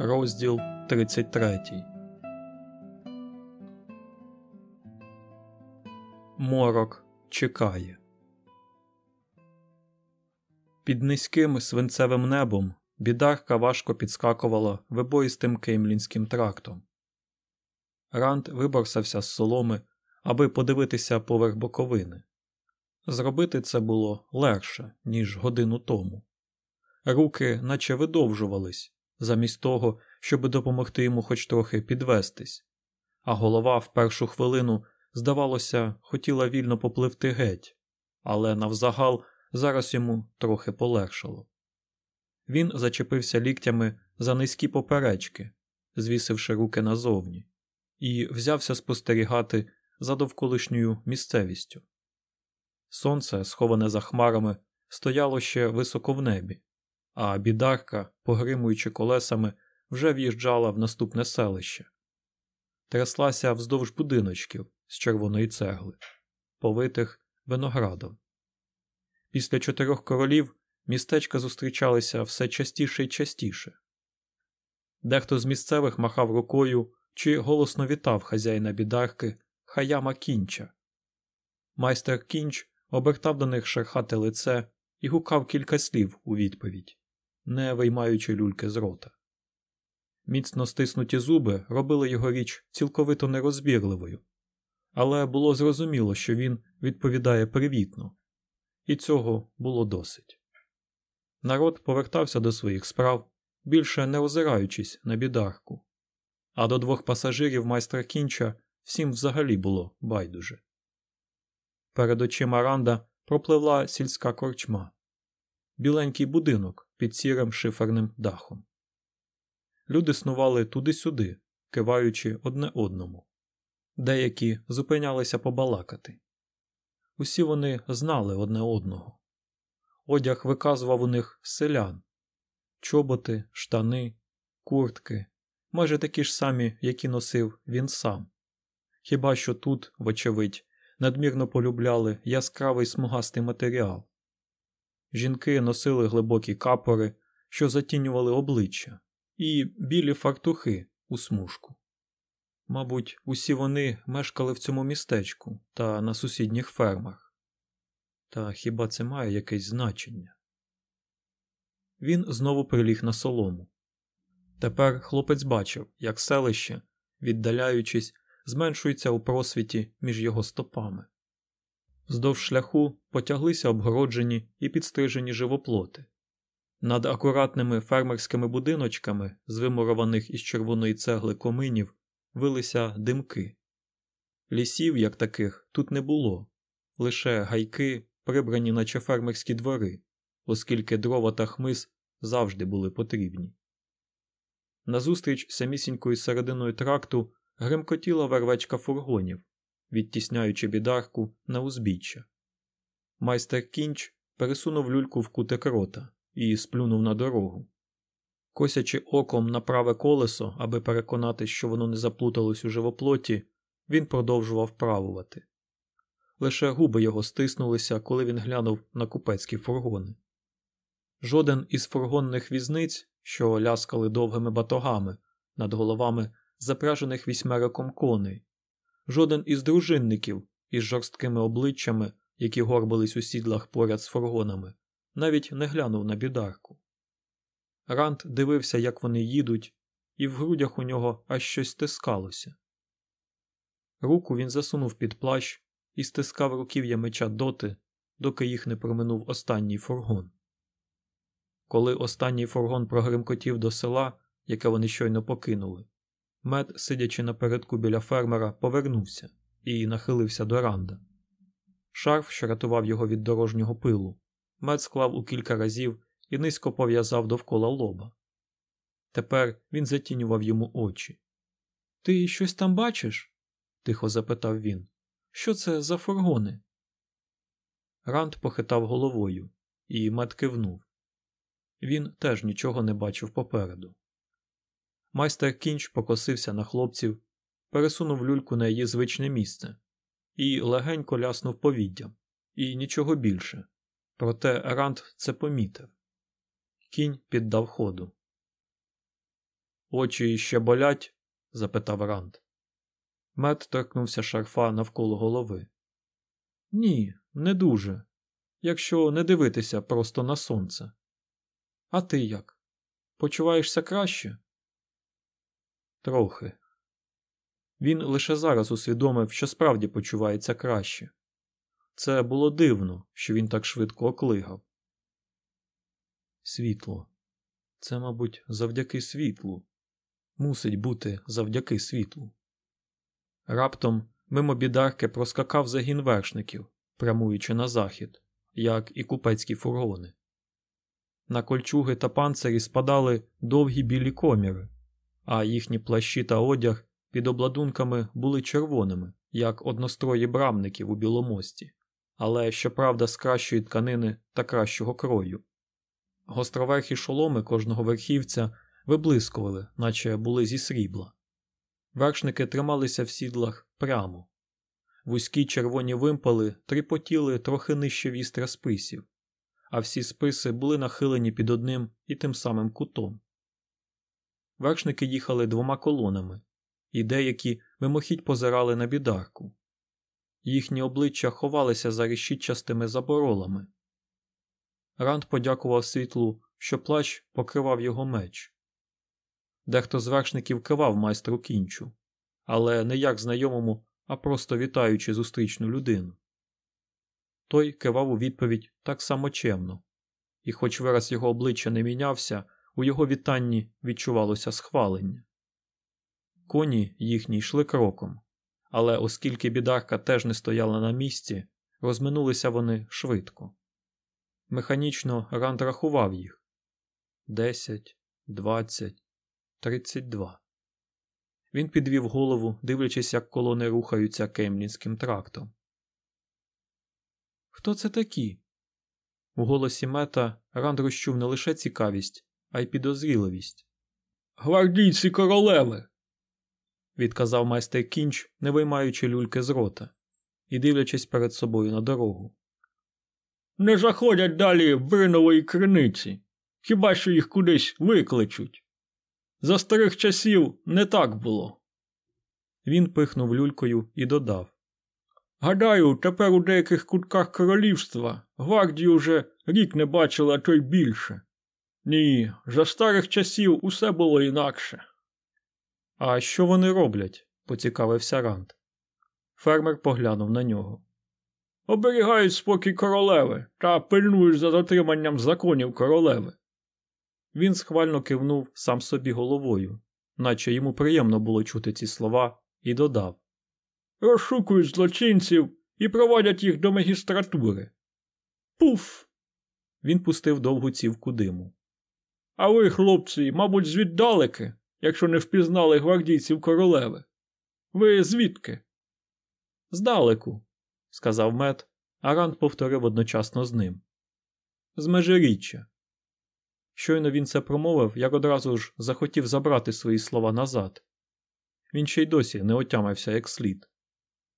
Розділ 33 Морок чекає. Під низьким свинцевим небом бідарка важко підскакувала вибоїстим кеймлінським трактом. Ранд виборсався з соломи, аби подивитися поверх боковини. Зробити це було легше, ніж годину тому. Руки наче видовжувались, замість того, щоб допомогти йому хоч трохи підвестись, а голова в першу хвилину, здавалося, хотіла вільно попливти геть, але навзагал зараз йому трохи полегшало. Він зачепився ліктями за низькі поперечки, звісивши руки назовні, і взявся спостерігати за довколишньою місцевістю. Сонце, сховане за хмарами, стояло ще високо в небі, а бідарка, погримуючи колесами, вже в'їжджала в наступне селище. Тряслася вздовж будиночків з червоної цегли, повитих виноградом. Після чотирьох королів містечка зустрічалися все частіше і частіше. Дехто з місцевих махав рукою чи голосно вітав хазяїна бідарки Хаяма Кінча. Майстер Кінч обертав до них шерхате лице і гукав кілька слів у відповідь не виймаючи люльки з рота. Міцно стиснуті зуби робили його річ цілковито нерозбірливою, але було зрозуміло, що він відповідає привітно, і цього було досить. Народ повертався до своїх справ, більше не озираючись на бідарку, а до двох пасажирів майстра кінча всім взагалі було байдуже. Перед очима Ранда пропливла сільська корчма, біленький будинок, під сірим шиферним дахом. Люди снували туди-сюди, киваючи одне одному. Деякі зупинялися побалакати. Усі вони знали одне одного. Одяг виказував у них селян, чоботи, штани, куртки, майже такі ж самі, які носив він сам. Хіба що тут, вочевидь, надмірно полюбляли яскравий смугастий матеріал, Жінки носили глибокі капори, що затінювали обличчя, і білі фартухи у смужку. Мабуть, усі вони мешкали в цьому містечку та на сусідніх фермах. Та хіба це має якесь значення? Він знову приліг на солому. Тепер хлопець бачив, як селище, віддаляючись, зменшується у просвіті між його стопами. Вздовж шляху потяглися обгороджені і підстрижені живоплоти. Над акуратними фермерськими будиночками, з вимурованих із червоної цегли коминів, вилися димки. Лісів, як таких, тут не було, лише гайки, прибрані, наче фермерські двори, оскільки дрова та хмиз завжди були потрібні. Назустріч самісінькою серединою тракту гремкотіла вервечка фургонів, відтісняючи бідарку на узбіччя. Майстер кінч пересунув люльку в кутик рота і сплюнув на дорогу. Косячи оком на праве колесо, аби переконатись, що воно не заплуталось у живоплоті, він продовжував правувати. Лише губи його стиснулися, коли він глянув на купецькі фургони. Жоден із фургонних візниць, що ляскали довгими батогами над головами запряжених вісьмериком коней, жоден із дружинників із жорсткими обличчями, які горбились у сідлах поряд з фургонами, навіть не глянув на бідарку. Рант дивився, як вони їдуть, і в грудях у нього аж щось стискалося. Руку він засунув під плащ і стискав руків'я меча доти, доки їх не проминув останній фургон. Коли останній фургон прогримкотів до села, яке вони щойно покинули, Мед, сидячи напередку біля фермера, повернувся і нахилився до ранда. Шарф, що рятував його від дорожнього пилу, мед склав у кілька разів і низько пов'язав довкола лоба. Тепер він затінював йому очі. Ти щось там бачиш? тихо запитав він. Що це за фургони? Ранд похитав головою, і мед кивнув. Він теж нічого не бачив попереду. Майстер кінч покосився на хлопців, пересунув люльку на її звичне місце і легенько ляснув повіддям, і нічого більше. Проте Ранд це помітив. Кінь піддав ходу. Очі ще болять? запитав Ранд. Мед торкнувся шарфа навколо голови. Ні, не дуже, якщо не дивитися просто на сонце. А ти як? Почуваєшся краще? Трохи. Він лише зараз усвідомив, що справді почувається краще. Це було дивно, що він так швидко оклигав. Світло. Це, мабуть, завдяки світлу. Мусить бути завдяки світлу. Раптом мимо бідарки проскакав загін вершників, прямуючи на захід, як і купецькі фургони. На кольчуги та панцирі спадали довгі білі коміри, а їхні плащі та одяг під обладунками були червоними, як однострої брамників у біломості, але, щоправда, з кращої тканини та кращого крою. Гостроверхі шоломи кожного верхівця виблискували, наче були зі срібла. Вершники трималися в сідлах прямо. Вузькі червоні вимпали тріпотіли трохи нижче вістра списів, а всі списи були нахилені під одним і тим самим кутом. Вершники їхали двома колонами, і деякі мимохідь позирали на бідарку. Їхні обличчя ховалися за решітчастими заборолами. Ранд подякував світлу, що плащ покривав його меч. Дехто з вершників кивав майстру кінчу, але не як знайомому, а просто вітаючи зустрічну людину. Той кивав у відповідь так само чемно, і, хоч вираз його обличчя не мінявся, у його вітанні відчувалося схвалення. Коні їхні йшли кроком, але оскільки бідарка теж не стояла на місці, розминулися вони швидко. Механічно Ранд рахував їх десять, двадцять, тридцять два. Він підвів голову, дивлячись, як колони рухаються кемлінським трактом. Хто це такі? У голосі мета Ранд розчув не лише цікавість, а й підозріливість. Гвардійці королеви. відказав майстер кінч, не виймаючи люльки з рота, і дивлячись перед собою на дорогу. Не заходять далі бринової криниці, хіба що їх кудись викличуть. За старих часів не так було. Він пихнув люлькою і додав Гадаю, тепер у деяких кутках королівства гвардію вже рік не бачили, а то й більше. Ні, за старих часів усе було інакше. А що вони роблять? поцікавився Ранд. Фермер поглянув на нього. Оберігають спокій королеви та пильнують за дотриманням законів королеви. Він схвально кивнув сам собі головою, наче йому приємно було чути ці слова, і додав Розшукують злочинців і проводять їх до магістратури. Пуф. Він пустив довгу цівку диму. А ви, хлопці, мабуть, звіддалеки, якщо не впізнали гвардійців королеви. Ви звідки? Здалеку, сказав мед, а Ранд повторив одночасно з ним. З межиріччя. Щойно він це промовив, як одразу ж захотів забрати свої слова назад. Він ще й досі не отямився як слід.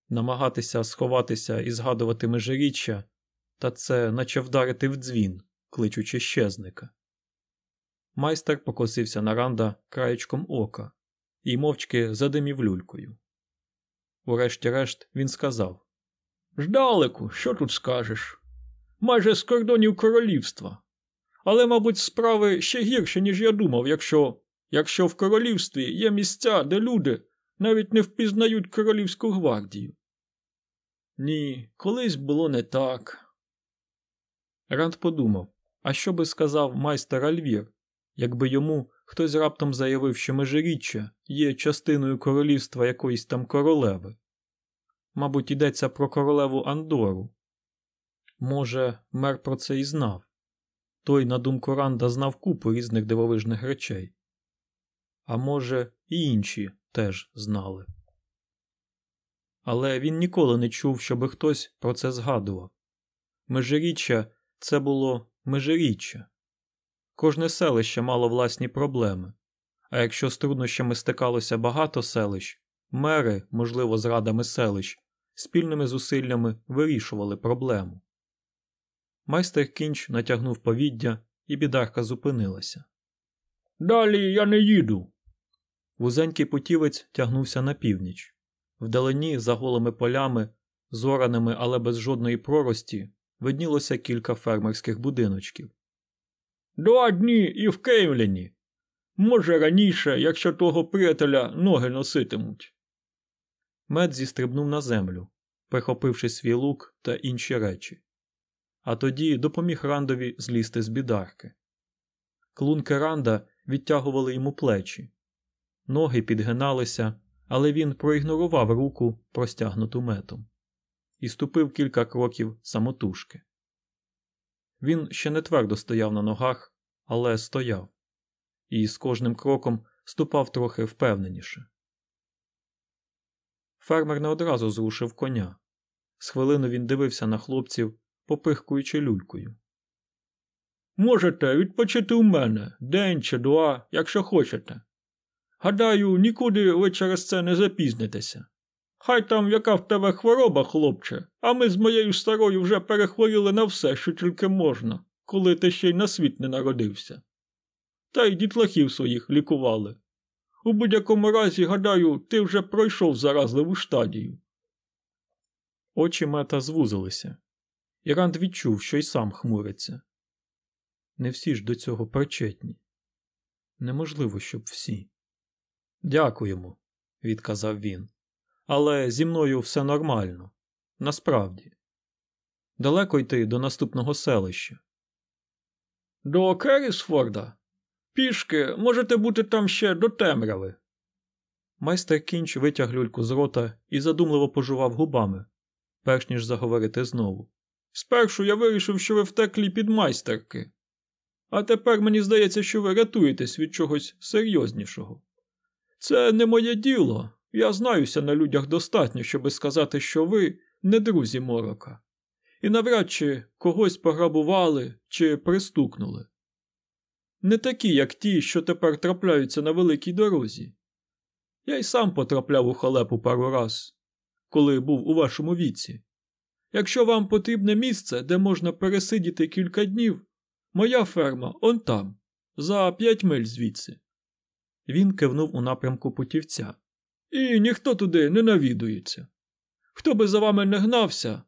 Намагатися сховатися і згадувати межиріччя, та це наче вдарити в дзвін, кличучи щезника. Майстер покосився на ранда краєчком ока і мовчки задимів люлькою. Урешті-решт він сказав Ждалеку, що тут скажеш? Майже з кордонів королівства. Але, мабуть, справи ще гірше, ніж я думав, якщо якщо в королівстві є місця, де люди навіть не впізнають королівську гвардію. Ні, колись було не так. Ранд подумав, а що би сказав майстер Альвір, якби йому хтось раптом заявив, що межиріччя є частиною королівства якоїсь там королеви. Мабуть, йдеться про королеву Андору. Може, мер про це і знав. Той, на думку Ранда, знав купу різних дивовижних речей. А може, і інші теж знали. Але він ніколи не чув, щоби хтось про це згадував. Межиріччя це було межиріччя. Кожне селище мало власні проблеми, а якщо з труднощами стикалося багато селищ, мери, можливо, з радами селищ, спільними зусиллями вирішували проблему. Майстер кінч натягнув повіддя, і бідарка зупинилася. Далі я не їду, Вузенький путівець тягнувся на північ. Вдалині, за голими полями, зораними, але без жодної прорості, виднілося кілька фермерських будиночків. Два дні і в Кеймліні. Може, раніше, якщо того приятеля ноги носитимуть. Мед зістрибнув на землю, прихопивши свій лук та інші речі, а тоді допоміг Рандові злізти з бідарки. Клунки Ранда відтягували йому плечі, ноги підгиналися, але він проігнорував руку, простягнуту метом, і ступив кілька кроків самотужки. Він ще не твердо стояв на ногах, але стояв, і з кожним кроком ступав трохи впевненіше. Фермер не одразу зрушив коня. З хвилину він дивився на хлопців, попихкуючи люлькою. Можете відпочити у мене день чи два, якщо хочете. Гадаю, нікуди ви через це не запізнитеся. Хай там яка в тебе хвороба, хлопче, а ми з моєю старою вже перехворіли на все, що тільки можна, коли ти ще й на світ не народився. Та й дітлахів своїх лікували. У будь-якому разі, гадаю, ти вже пройшов заразливу стадію. Очі мета звузилися, і Ранд відчув, що й сам хмуриться. Не всі ж до цього причетні. Неможливо, щоб всі. Дякуємо, відказав він. Але зі мною все нормально. Насправді. Далеко йти до наступного селища. До Керісфорда? Пішки можете бути там ще до темряви. Майстер кінч витяг люльку з рота і задумливо пожував губами, перш ніж заговорити знову. Спершу я вирішив, що ви втеклі під майстерки, а тепер мені здається, що ви рятуєтесь від чогось серйознішого. Це не моє діло. Я знаюся на людях достатньо, щоби сказати, що ви не друзі морока, і навряд чи когось пограбували чи пристукнули. Не такі, як ті, що тепер трапляються на великій дорозі. Я й сам потрапляв у халепу пару раз, коли був у вашому віці. Якщо вам потрібне місце, де можна пересидіти кілька днів, моя ферма он там, за п'ять миль звідси. Він кивнув у напрямку путівця. І ніхто туди не навідується. Хто би за вами не гнався,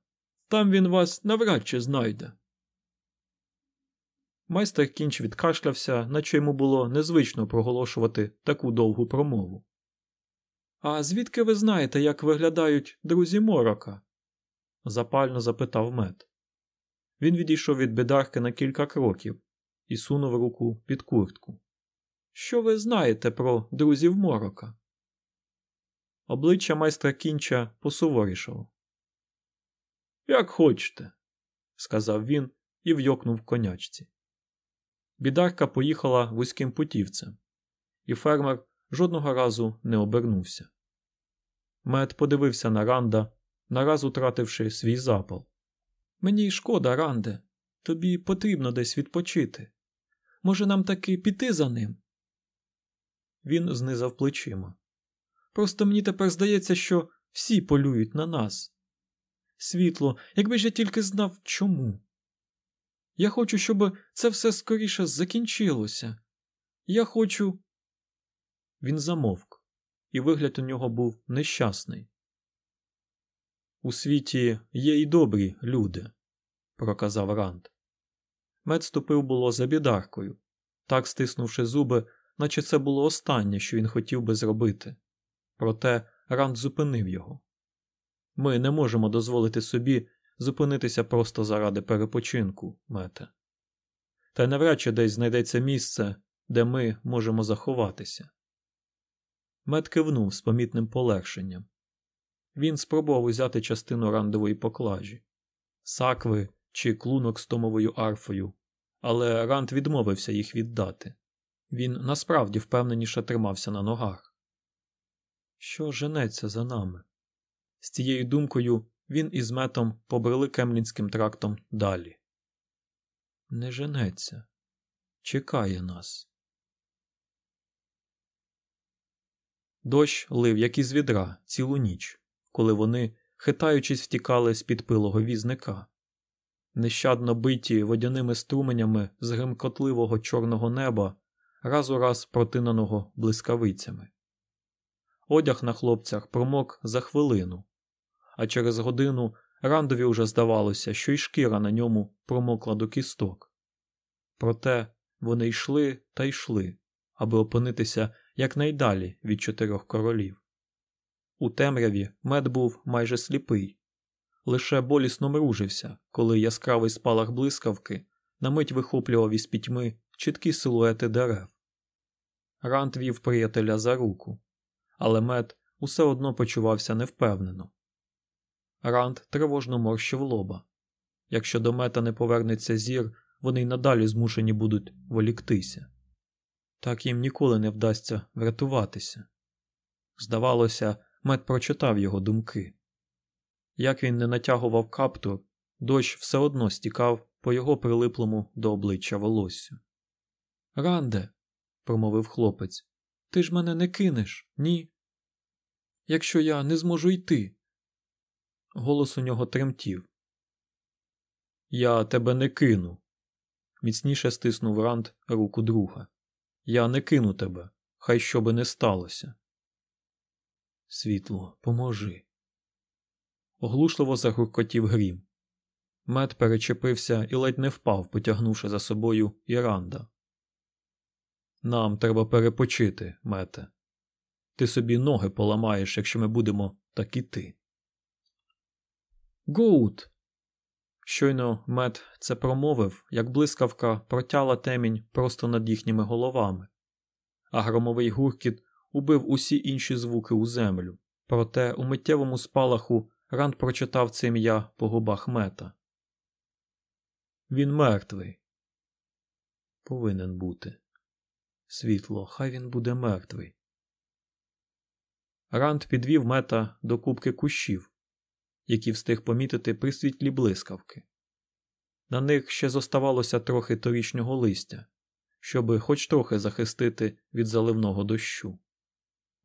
там він вас навряд чи знайде. Майстер кінч відкашлявся, наче йому було незвично проголошувати таку довгу промову. А звідки ви знаєте, як виглядають друзі морока? запально запитав мед. Він відійшов від бідарки на кілька кроків і сунув руку під куртку. Що ви знаєте про друзів морока? Обличчя майстра кінча посуворішало. Як хочете, сказав він і вйокнув конячці. Бідарка поїхала вузьким путівцем, і фермер жодного разу не обернувся. Мед подивився на Ранда, нараз утративши свій запал. Мені шкода, Ранде, тобі потрібно десь відпочити. Може, нам таки піти за ним? Він знизав плечима. Просто мені тепер здається, що всі полюють на нас. Світло, якби ж я тільки знав чому. Я хочу, щоб це все скоріше закінчилося. Я хочу. Він замовк, і вигляд у нього був нещасний. У світі є й добрі люди, проказав Ранд. Мед ступив було за бідаркою, так стиснувши зуби, наче це було останнє, що він хотів би зробити. Проте Ранд зупинив його. Ми не можемо дозволити собі зупинитися просто заради перепочинку, мете. Та навряд чи десь знайдеться місце, де ми можемо заховатися. Мет кивнув з помітним полегшенням. Він спробував узяти частину рандової поклажі, сакви чи клунок з томовою арфою, але Ранд відмовився їх віддати. Він насправді впевненіше тримався на ногах. Що женеться за нами? З цією думкою він із метом побрели кемлінським трактом далі. Не женеться, чекає нас. Дощ лив, як із відра, цілу ніч, коли вони, хитаючись, втікали з під пилого візника. Нещадно биті водяними струменями з гримкотливого чорного неба, раз у раз протиненого блискавицями. Одяг на хлопцях промок за хвилину, а через годину рандові уже здавалося, що й шкіра на ньому промокла до кісток. Проте вони йшли та йшли, аби опинитися якнайдалі від чотирьох королів. У темряві мед був майже сліпий, лише болісно мружився, коли яскравий спалах блискавки на мить вихоплював із пітьми чіткі силуети дерев. Рант вів приятеля за руку, але мед усе одно почувався невпевнено. Ранд тривожно морщив лоба. Якщо до мета не повернеться зір, вони й надалі змушені будуть воліктися. Так їм ніколи не вдасться врятуватися. Здавалося, мед прочитав його думки. Як він не натягував каптур, дощ все одно стікав по його прилиплому до обличчя волоссю. Ранде, промовив хлопець, ти ж мене не кинеш, ні? Якщо я не зможу йти. Голос у нього тремтів. Я тебе не кину. Міцніше стиснув Ранд руку друга. Я не кину тебе, хай що би не сталося. Світло, поможи. Оглушливо загуркотів грім. Мед перечепився і ледь не впав, потягнувши за собою Іранда. Нам треба перепочити, мете. Ти собі ноги поламаєш, якщо ми будемо так іти. Гоут. Щойно мед це промовив, як блискавка протяла темінь просто над їхніми головами, а громовий гуркіт убив усі інші звуки у землю. Проте у миттєвому спалаху Ранд прочитав це ім'я по губах мета. Він мертвий. Повинен бути. Світло, хай він буде мертвий. Ранд підвів мета до кубки кущів, які встиг помітити при світлі блискавки. На них ще зоставалося трохи торічнього листя, щоби хоч трохи захистити від заливного дощу.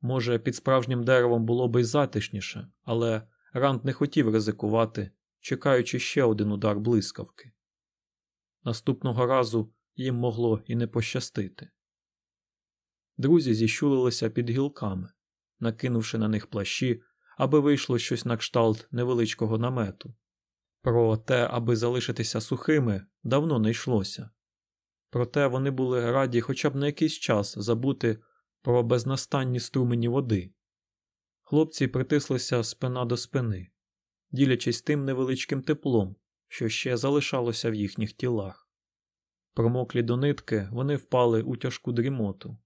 Може, під справжнім деревом було би й затишніше, але Ранд не хотів ризикувати, чекаючи ще один удар блискавки. Наступного разу їм могло і не пощастити. Друзі зіщулилися під гілками, накинувши на них плащі, аби вийшло щось на кшталт невеличкого намету. Про те, аби залишитися сухими, давно не йшлося. Проте вони були раді хоча б на якийсь час забути про безнастанні струмені води. Хлопці притислися спина до спини, ділячись тим невеличким теплом, що ще залишалося в їхніх тілах. Промоклі до нитки, вони впали у тяжку дрімоту,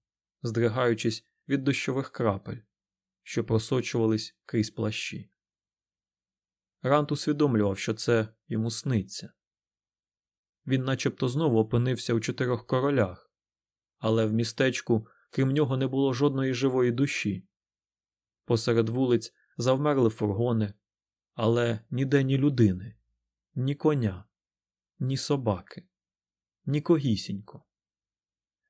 здригаючись від дощових крапель, що просочувались крізь плащі. Рант усвідомлював, що це йому сниться. Він начебто знову опинився у чотирьох королях, але в містечку, крім нього, не було жодної живої душі. Посеред вулиць завмерли фургони, але ніде ні людини, ні коня, ні собаки, ні когісінько.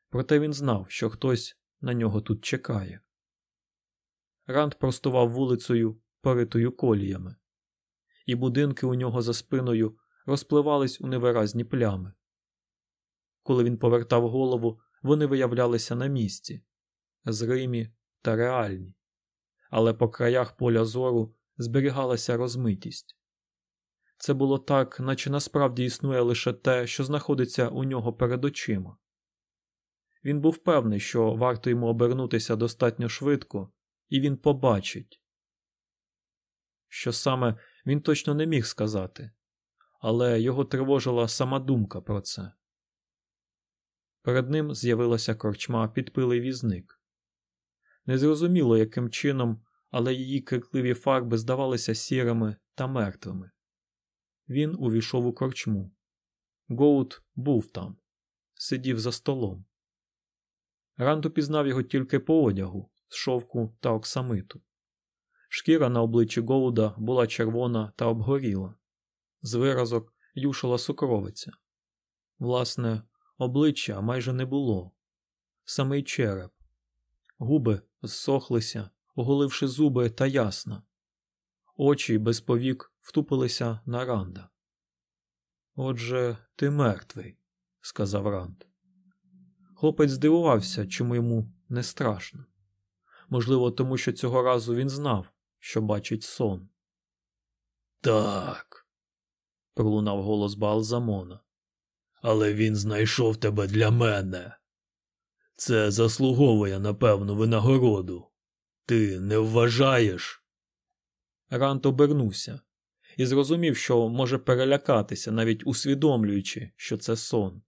Проте він знав, що хтось на нього тут чекає. Ранд простував вулицею, поритою коліями, і будинки у нього за спиною розпливались у невиразні плями. Коли він повертав голову, вони виявлялися на місці, зримі та реальні, але по краях поля зору зберігалася розмитість. Це було так, наче насправді існує лише те, що знаходиться у нього перед очима. Він був певний, що варто йому обернутися достатньо швидко, і він побачить. Що саме він точно не міг сказати, але його тривожила сама думка про це. Перед ним з'явилася корчма підпилий візник. Незрозуміло, яким чином, але її крикливі фарби здавалися сірими та мертвими. Він увійшов у корчму. Гоут був там, сидів за столом. Ранд упізнав його тільки по одягу, з шовку та оксамиту. Шкіра на обличчі Гоуда була червона та обгоріла, з виразок юшила сукровиця. Власне, обличчя майже не було, самий череп, губи зсохлися, оголивши зуби та ясно. Очі без повік втупилися на Ранда. Отже, ти мертвий, сказав Ранд. Хлопець здивувався, чому йому не страшно. Можливо, тому що цього разу він знав, що бачить сон. Так, пролунав голос Балзамона. Але він знайшов тебе для мене. Це заслуговує на певну винагороду. Ти не вважаєш? Рант обернувся і зрозумів, що може перелякатися, навіть усвідомлюючи, що це сон.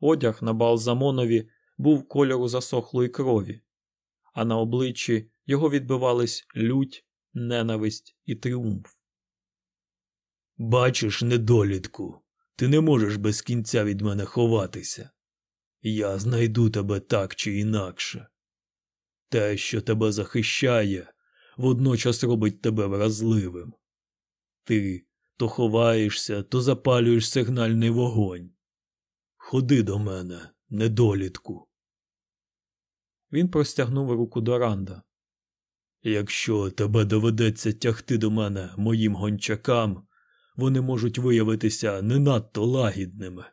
Одяг на Балзамонові був кольору засохлої крові, а на обличчі його відбивались лють, ненависть і тріумф. Бачиш, недолітку, ти не можеш без кінця від мене ховатися. Я знайду тебе так чи інакше. Те, що тебе захищає, водночас робить тебе вразливим. Ти то ховаєшся, то запалюєш сигнальний вогонь. Ходи до мене, недолітку. Він простягнув руку до Ранда. Якщо тебе доведеться тягти до мене моїм гончакам, вони можуть виявитися не надто лагідними.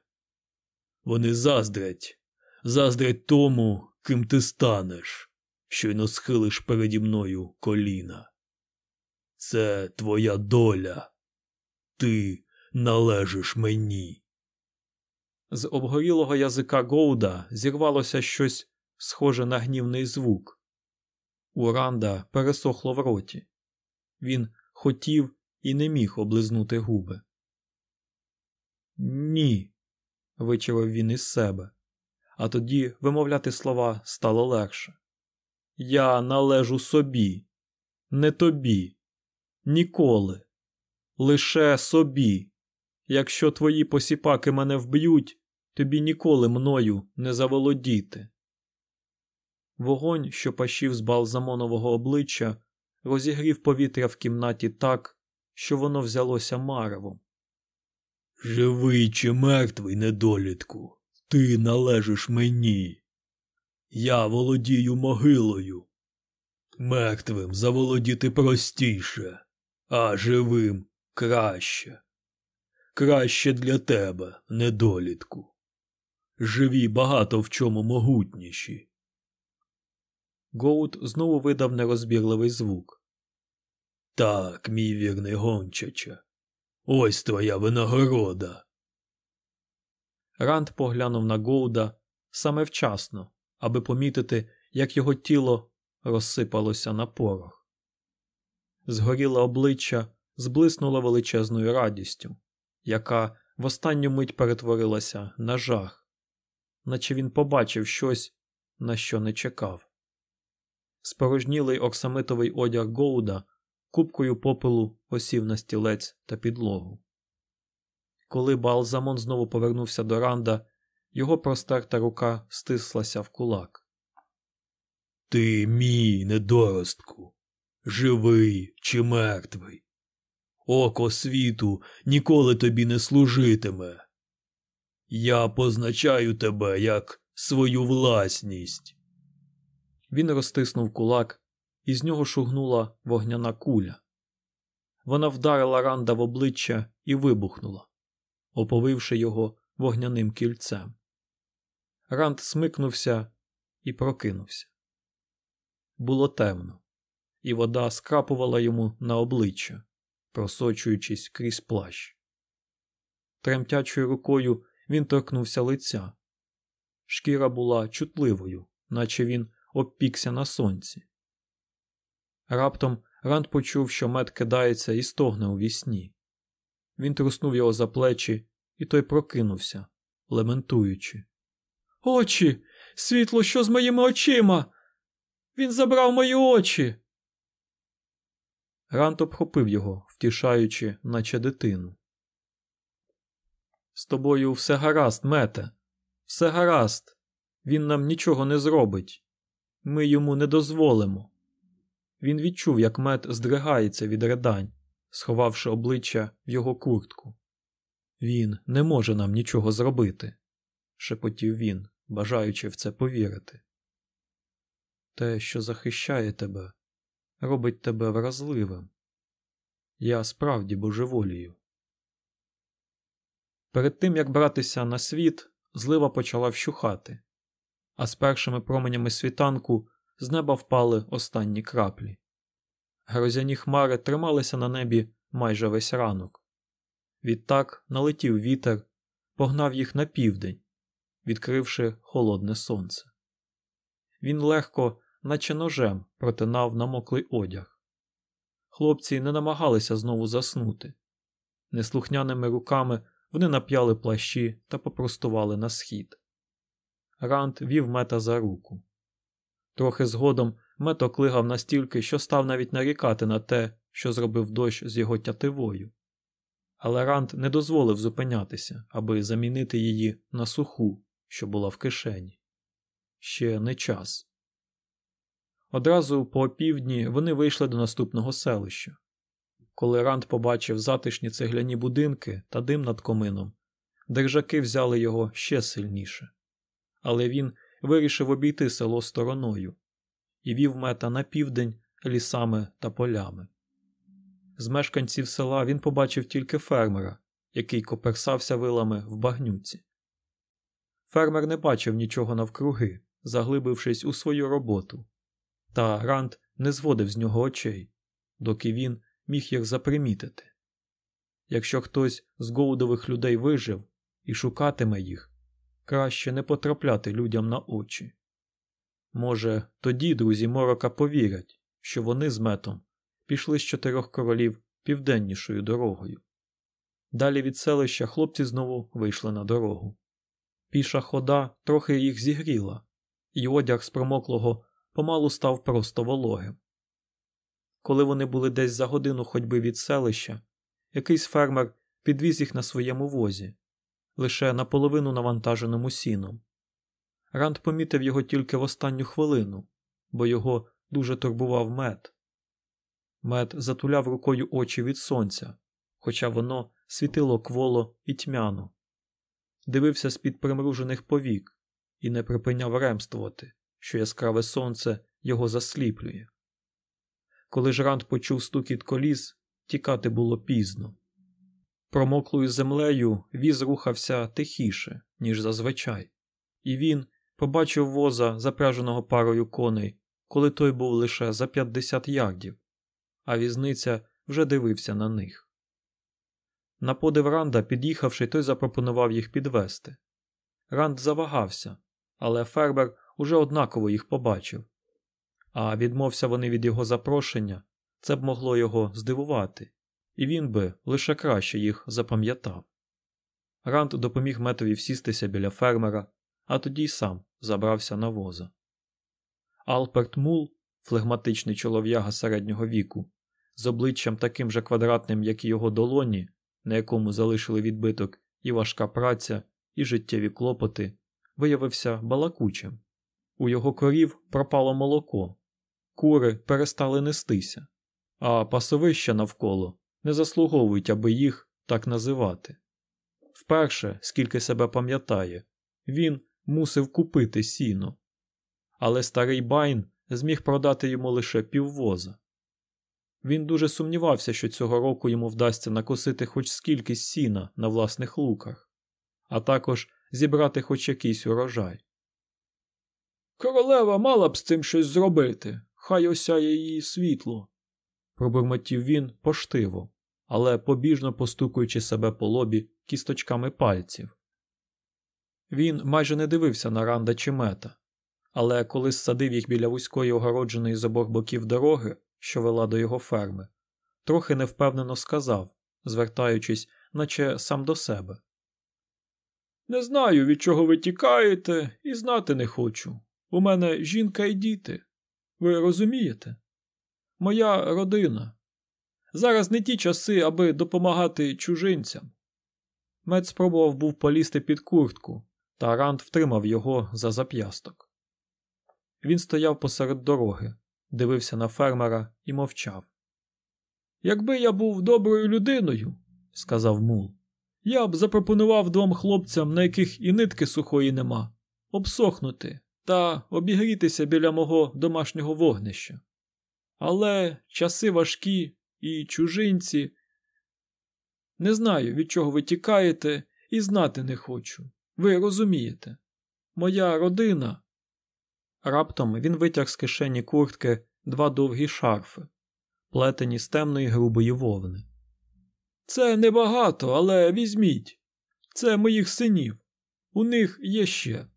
Вони заздрять, заздрять тому, ким ти станеш, щойно схилиш переді мною коліна. Це твоя доля. Ти належиш мені. З обгорілого язика Гоуда зірвалося щось схоже на гнівний звук. У Ранда пересохло в роті. Він хотів і не міг облизнути губи. Ні, вичавив він із себе, а тоді вимовляти слова стало легше. Я належу собі, не тобі, ніколи, лише собі. Якщо твої посіпаки мене вб'ють, тобі ніколи мною не заволодіти. Вогонь, що пащив з балзамонового обличчя, розігрів повітря в кімнаті так, що воно взялося маревом. Живий чи мертвий, недолітку, ти належиш мені. Я володію могилою. Мертвим заволодіти простіше, а живим краще. Краще для тебе, недолітку. Живі багато в чому могутніші. Гоут знову видав нерозбірливий звук. Так, мій вірний гончача, ось твоя винагорода. Ранд поглянув на Гоуда саме вчасно, аби помітити, як його тіло розсипалося на порох. Згоріле обличчя зблиснуло величезною радістю, яка в останню мить перетворилася на жах, наче він побачив щось, на що не чекав. Спорожнілий оксамитовий одяг Гоуда купкою попелу осів на стілець та підлогу. Коли Балзамон знову повернувся до Ранда, його простерта рука стислася в кулак. Ти мій недоростку, живий чи мертвий. Око світу ніколи тобі не служитиме. Я позначаю тебе як свою власність. Він розтиснув кулак, і з нього шугнула вогняна куля. Вона вдарила Ранда в обличчя і вибухнула, оповивши його вогняним кільцем. Ранд смикнувся і прокинувся. Було темно, і вода скрапувала йому на обличчя, просочуючись крізь плащ. Тремтячою рукою він торкнувся лиця. Шкіра була чутливою, наче він обпікся на сонці. Раптом Ранд почув, що мед кидається і стогне у вісні. Він труснув його за плечі, і той прокинувся, лементуючи. Очі! Світло, що з моїми очима? Він забрав мої очі. Рант обхопив його, втішаючи, наче дитину. З тобою все гаразд, мете, все гаразд. Він нам нічого не зробить. Ми йому не дозволимо. Він відчув, як мед здригається від ридань, сховавши обличчя в його куртку. Він не може нам нічого зробити, шепотів він, бажаючи в це повірити. Те, що захищає тебе, робить тебе вразливим. Я справді божеволію. Перед тим як братися на світ, злива почала вщухати, а з першими променями світанку з неба впали останні краплі. Грозяні хмари трималися на небі майже весь ранок. Відтак налетів вітер, погнав їх на південь, відкривши холодне сонце. Він легко, наче ножем, протинав намоклий одяг. Хлопці не намагалися знову заснути. Неслухняними руками вони нап'яли плащі та попростували на схід. Рант вів мета за руку. Трохи згодом мето клигав настільки, що став навіть нарікати на те, що зробив дощ з його тятивою. Але Рант не дозволив зупинятися, аби замінити її на суху, що була в кишені. Ще не час. Одразу по півдні вони вийшли до наступного селища. Коли Ранд побачив затишні цегляні будинки та дим над комином, держаки взяли його ще сильніше. Але він вирішив обійти село стороною і вів мета на південь лісами та полями. З мешканців села він побачив тільки фермера, який коперсався вилами в багнюці. Фермер не бачив нічого навкруги, заглибившись у свою роботу, та Ранд не зводив з нього очей, доки він міг їх запримітити. Якщо хтось з голодових людей вижив і шукатиме їх, краще не потрапляти людям на очі. Може, тоді друзі Морока повірять, що вони з метом пішли з чотирьох королів південнішою дорогою. Далі від селища хлопці знову вийшли на дорогу. Піша хода трохи їх зігріла, і одяг з промоклого помалу став просто вологим. Коли вони були десь за годину ходьби від селища, якийсь фермер підвіз їх на своєму возі, лише наполовину навантаженому сіном. Ранд помітив його тільки в останню хвилину, бо його дуже турбував мед. Мед затуляв рукою очі від сонця, хоча воно світило кволо і тьмяно, дивився з-під примружених повік і не припиняв ремствувати, що яскраве сонце його засліплює. Коли ж Ранд почув стукіт коліс, тікати було пізно. Промоклою землею віз рухався тихіше, ніж зазвичай, і він побачив воза, запряженого парою коней, коли той був лише за 50 ярдів, а візниця вже дивився на них. На подив Ранда, під'їхавши, той запропонував їх підвести. Ранд завагався, але Фербер уже однаково їх побачив. А відмовся вони від його запрошення, це б могло його здивувати, і він би лише краще їх запам'ятав. Ранд допоміг метові всістися біля фермера, а тоді й сам забрався на воза. Алперт Мул, флегматичний чолов'яга середнього віку, з обличчям таким же квадратним, як і його долоні, на якому залишили відбиток і важка праця, і життєві клопоти, виявився балакучим. У його корів пропало молоко, кури перестали нестися, а пасовища навколо не заслуговують, аби їх так називати. Вперше, скільки себе пам'ятає, він мусив купити сіно, але старий Байн зміг продати йому лише піввоза. Він дуже сумнівався, що цього року йому вдасться накосити хоч скільки сіна на власних луках, а також зібрати хоч якийсь урожай. Королева мала б з цим щось зробити, хай осяє її світло, пробурмотів він поштиво, але побіжно постукуючи себе по лобі кісточками пальців. Він майже не дивився на ранда чи мета, але коли ссадив їх біля вузької огородженої з обох боків дороги, що вела до його ферми, трохи невпевнено сказав, звертаючись, наче сам до себе. Не знаю, від чого ви тікаєте, і знати не хочу. У мене жінка і діти. Ви розумієте? Моя родина. Зараз не ті часи, аби допомагати чужинцям. Мед спробував був полізти під куртку, та Ранд втримав його за зап'ясток. Він стояв посеред дороги, дивився на фермера і мовчав. Якби я був доброю людиною, сказав мул, я б запропонував двом хлопцям, на яких і нитки сухої нема, обсохнути та обігрітися біля мого домашнього вогнища. Але часи важкі і чужинці. Не знаю, від чого ви тікаєте, і знати не хочу. Ви розумієте, моя родина. Раптом він витяг з кишені куртки два довгі шарфи, плетені з темної грубої вовни. Це небагато, але візьміть. Це моїх синів. У них є ще.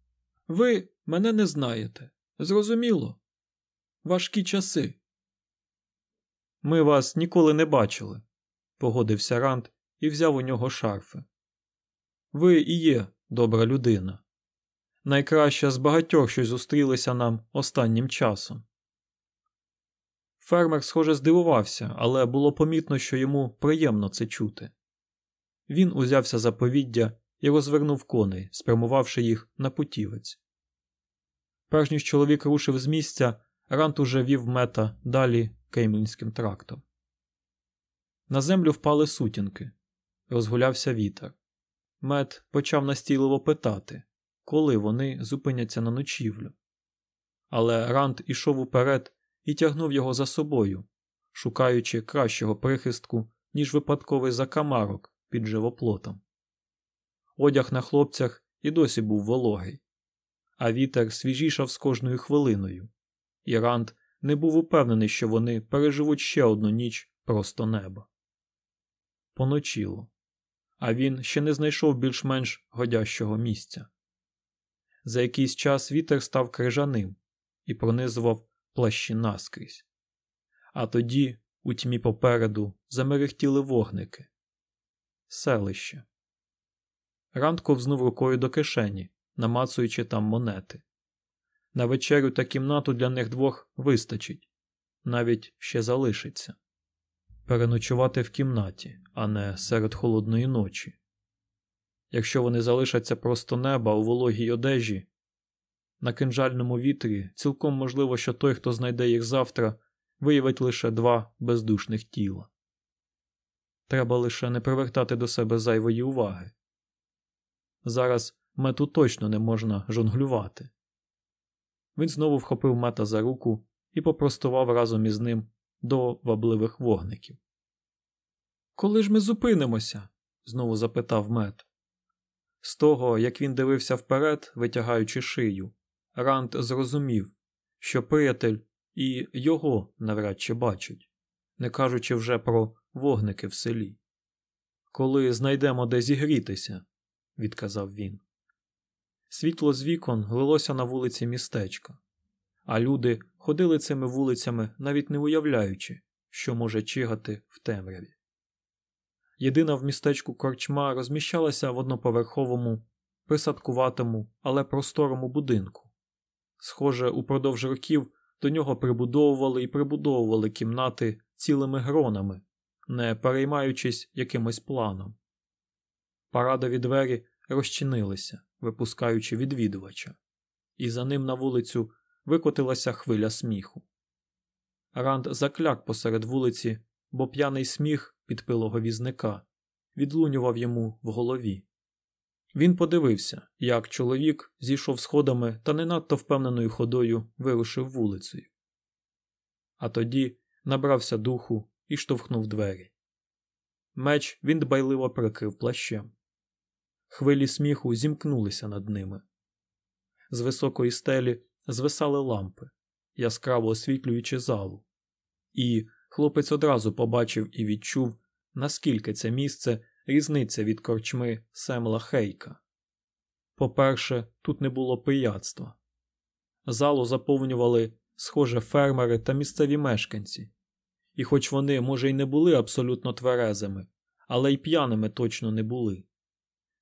Ви мене не знаєте. Зрозуміло? Важкі часи. Ми вас ніколи не бачили, погодився Ранд і взяв у нього шарфи. Ви і є добра людина. Найкраща з багатьох, що зустрілися нам останнім часом. Фермер, схоже, здивувався, але було помітно, що йому приємно це чути. Він узявся за повіддя і розвернув коней, спрямувавши їх на путівець. Перш ніж чоловік рушив з місця, Рант уже вів мета далі Кеймлінським трактом. На землю впали сутінки, розгулявся вітер. Мет почав настійливо питати, коли вони зупиняться на ночівлю. Але Рант ішов уперед і тягнув його за собою, шукаючи кращого прихистку, ніж випадковий закамарок під живоплотом. Одяг на хлопцях і досі був вологий, а вітер свіжішав з кожною хвилиною, і Рант не був упевнений, що вони переживуть ще одну ніч просто неба. Поночіло, а він ще не знайшов більш-менш годящого місця. За якийсь час вітер став крижаним і пронизував плащі наскрізь. А тоді, у тьмі попереду, замерехтіли вогники. Селище. Ранд ковзнув рукою до кишені, намацуючи там монети. На вечерю та кімнату для них двох вистачить, навіть ще залишиться. Переночувати в кімнаті, а не серед холодної ночі. Якщо вони залишаться просто неба у вологій одежі, на кинжальному вітрі цілком можливо, що той, хто знайде їх завтра, виявить лише два бездушних тіла. Треба лише не привертати до себе зайвої уваги. Зараз мету точно не можна жонглювати. Він знову вхопив мета за руку і попростував разом із ним до вабливих вогників. Коли ж ми зупинимося? знову запитав мет. З того, як він дивився вперед, витягаючи шию, Ранд зрозумів, що приятель і його навряд чи бачить, не кажучи вже про вогники в селі. Коли знайдемо де зігрітися, відказав він. Світло з вікон лилося на вулиці містечка, а люди ходили цими вулицями, навіть не уявляючи, що може чигати в темряві. Єдина в містечку корчма розміщалася в одноповерховому, присадкуватому, але просторому будинку. Схоже, упродовж років до нього прибудовували і прибудовували кімнати цілими гронами, не переймаючись якимось планом. Парадові двері розчинилися, випускаючи відвідувача, і за ним на вулицю викотилася хвиля сміху. Ранд закляк посеред вулиці, бо п'яний сміх підпилого візника відлунював йому в голові. Він подивився, як чоловік зійшов сходами та не надто впевненою ходою вирушив вулицею. А тоді набрався духу і штовхнув двері. Меч він дбайливо прикрив плащем. Хвилі сміху зімкнулися над ними. З високої стелі звисали лампи, яскраво освітлюючи залу, і хлопець одразу побачив і відчув, наскільки це місце різниця від корчми Семла Хейка. По-перше, тут не було пияцтва. Залу заповнювали, схоже, фермери та місцеві мешканці, і хоч вони, може, й не були абсолютно тверезими, але й п'яними точно не були.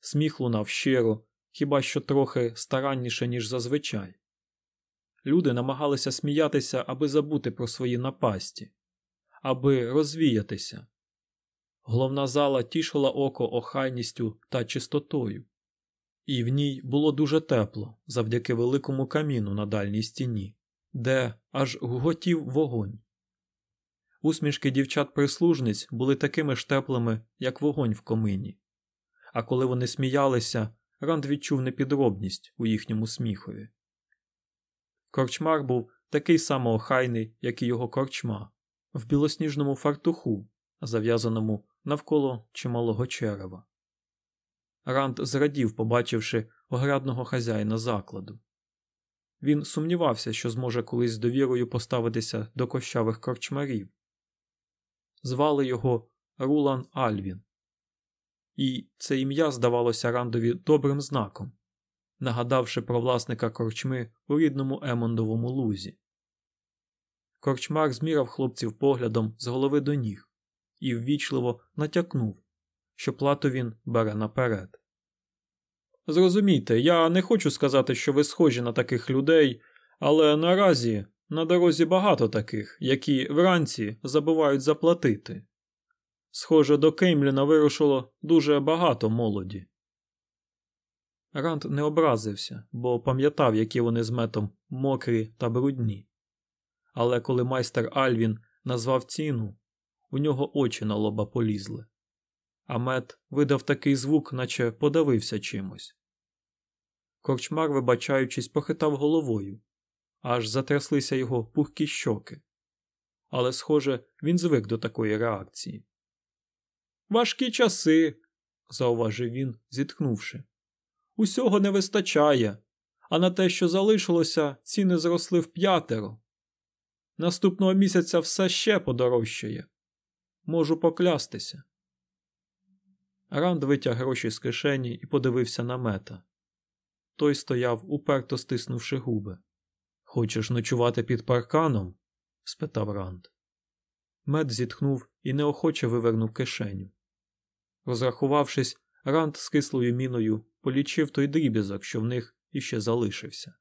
Сміх лунав щиро, хіба що трохи старанніше, ніж зазвичай. Люди намагалися сміятися, аби забути про свої напасті, аби розвіятися. Головна зала тішила око охайністю та чистотою, і в ній було дуже тепло завдяки великому каміну на дальній стіні, де аж гуготів вогонь. Усмішки дівчат-прислужниць були такими ж теплими, як вогонь в комині, а коли вони сміялися, Ранд відчув непідробність у їхньому сміхові. Корчмар був такий само охайний, як і його корчма, в білосніжному фартуху, зав'язаному навколо чималого черева. Ранд зрадів, побачивши оградного хазяїна закладу. Він сумнівався, що зможе колись з довірою поставитися до кощавих корчмарів. Звали його Рулан Альвін, і це ім'я здавалося Рандові добрим знаком, нагадавши про власника корчми у рідному Емондовому лузі. Корчмар змірав хлопців поглядом з голови до ніг і ввічливо натякнув, що плату він бере наперед. Зрозумійте, я не хочу сказати, що ви схожі на таких людей, але наразі на дорозі багато таких, які вранці забувають заплатити. Схоже, до Кеймліна вирушило дуже багато молоді. Ранд не образився, бо пам'ятав, які вони з метом мокрі та брудні. Але коли майстер Альвін назвав ціну, у нього очі на лоба полізли. А мед видав такий звук, наче подавився чимось. Корчмар, вибачаючись, похитав головою, аж затряслися його пухкі щоки. Але, схоже, він звик до такої реакції. Важкі часи, зауважив він, зітхнувши. Усього не вистачає, а на те, що залишилося, ціни зросли в п'ятеро. Наступного місяця все ще подорожчає. Можу поклястися. Ранд витяг гроші з кишені і подивився на мета. Той стояв, уперто стиснувши губи. Хочеш ночувати під парканом? спитав Ранд. Мед зітхнув і неохоче вивернув кишеню. Розрахувавшись, Ранд з кислою міною полічив той дріб'язок, що в них іще залишився.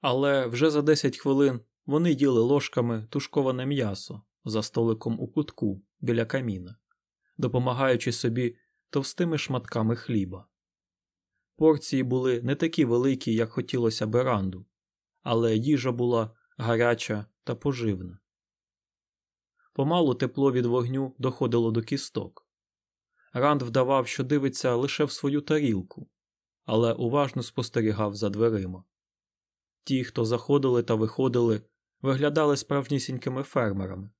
Але вже за десять хвилин вони їли ложками тушковане м'ясо за столиком у кутку біля каміна, допомагаючи собі товстими шматками хліба. Порції були не такі великі, як хотілося Беранду, але їжа була гаряча та поживна. Помалу тепло від вогню доходило до кісток. Ранд вдавав, що дивиться лише в свою тарілку, але уважно спостерігав за дверима. Ті, хто заходили та виходили, виглядали справжнісінькими фермерами,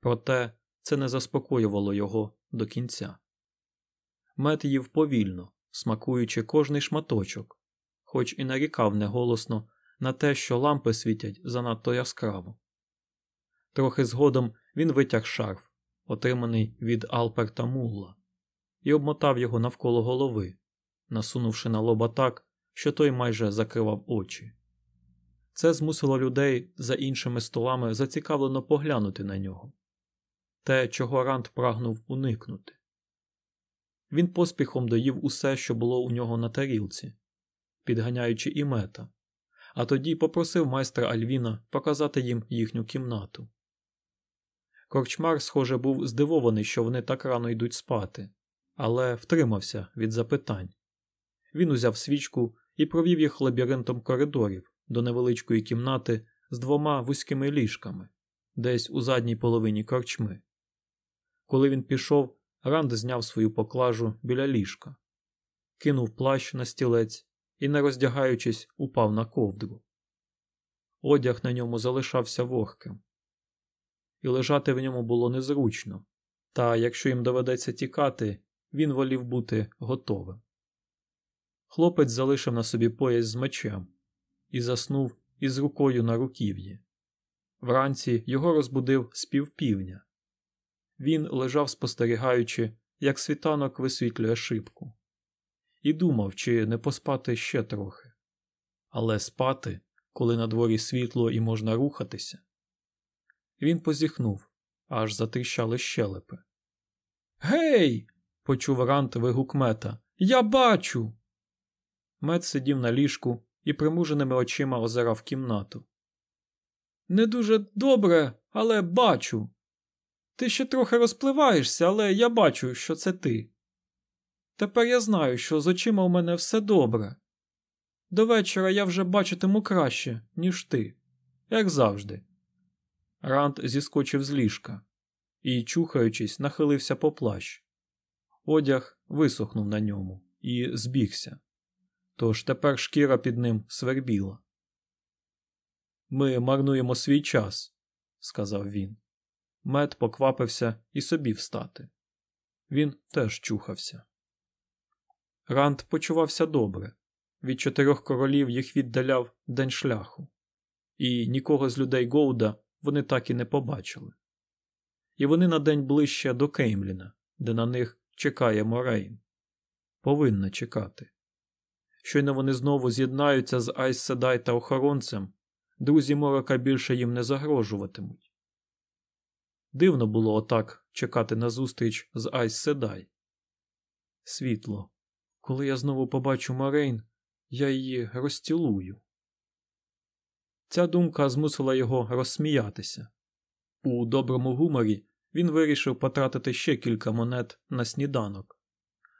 проте це не заспокоювало його до кінця. Мед їв повільно, смакуючи кожний шматочок, хоч і нарікав неголосно на те, що лампи світять занадто яскраво. Трохи згодом він витяг шарф, отриманий від Алперта Мулла, і обмотав його навколо голови, насунувши на лоба так, що той майже закривав очі. Це змусило людей за іншими столами зацікавлено поглянути на нього те, чого Рант прагнув уникнути. Він поспіхом доїв усе, що було у нього на тарілці, підганяючи і мета, а тоді попросив майстра Альвіна показати їм їхню кімнату. Корчмар, схоже, був здивований, що вони так рано йдуть спати, але втримався від запитань. Він узяв свічку і провів їх лабіринтом коридорів до невеличкої кімнати з двома вузькими ліжками, десь у задній половині корчми. Коли він пішов, Ранд зняв свою поклажу біля ліжка, кинув плащ на стілець і, не роздягаючись, упав на ковдру. Одяг на ньому залишався вогким, і лежати в ньому було незручно, та якщо їм доведеться тікати, він волів бути готовим. Хлопець залишив на собі пояс з мечем і заснув із рукою на руків'ї. Вранці його розбудив спів півня. Він лежав, спостерігаючи, як світанок висвітлює шибку, і думав, чи не поспати ще трохи. Але спати, коли на дворі світло і можна рухатися. Він позіхнув, аж затріщали щелепи. Гей! Почув Рант вигук мета. Я бачу. Мет сидів на ліжку і примуженими очима озирав кімнату. Не дуже добре, але бачу. Ти ще трохи розпливаєшся, але я бачу, що це ти. Тепер я знаю, що з очима у мене все добре. До вечора я вже бачитиму краще, ніж ти, як завжди. Ранд зіскочив з ліжка і, чухаючись, нахилився по плащ. Одяг висохнув на ньому і збігся. Тож тепер шкіра під ним свербіла. Ми марнуємо свій час, сказав він. Мед поквапився і собі встати. Він теж чухався. Ранд почувався добре, від чотирьох королів їх віддаляв день шляху, і нікого з людей Гоуда вони так і не побачили. І вони на день ближче до Кеймліна, де на них чекає Морейн. Повинна чекати. Щойно вони знову з'єднаються з Айз Седай та охоронцем, друзі Морока більше їм не загрожуватимуть. Дивно було отак чекати на зустріч з Айз Седай. Світло. Коли я знову побачу Морейн, я її розцілую. Ця думка змусила його розсміятися. У доброму гуморі він вирішив потратити ще кілька монет на сніданок,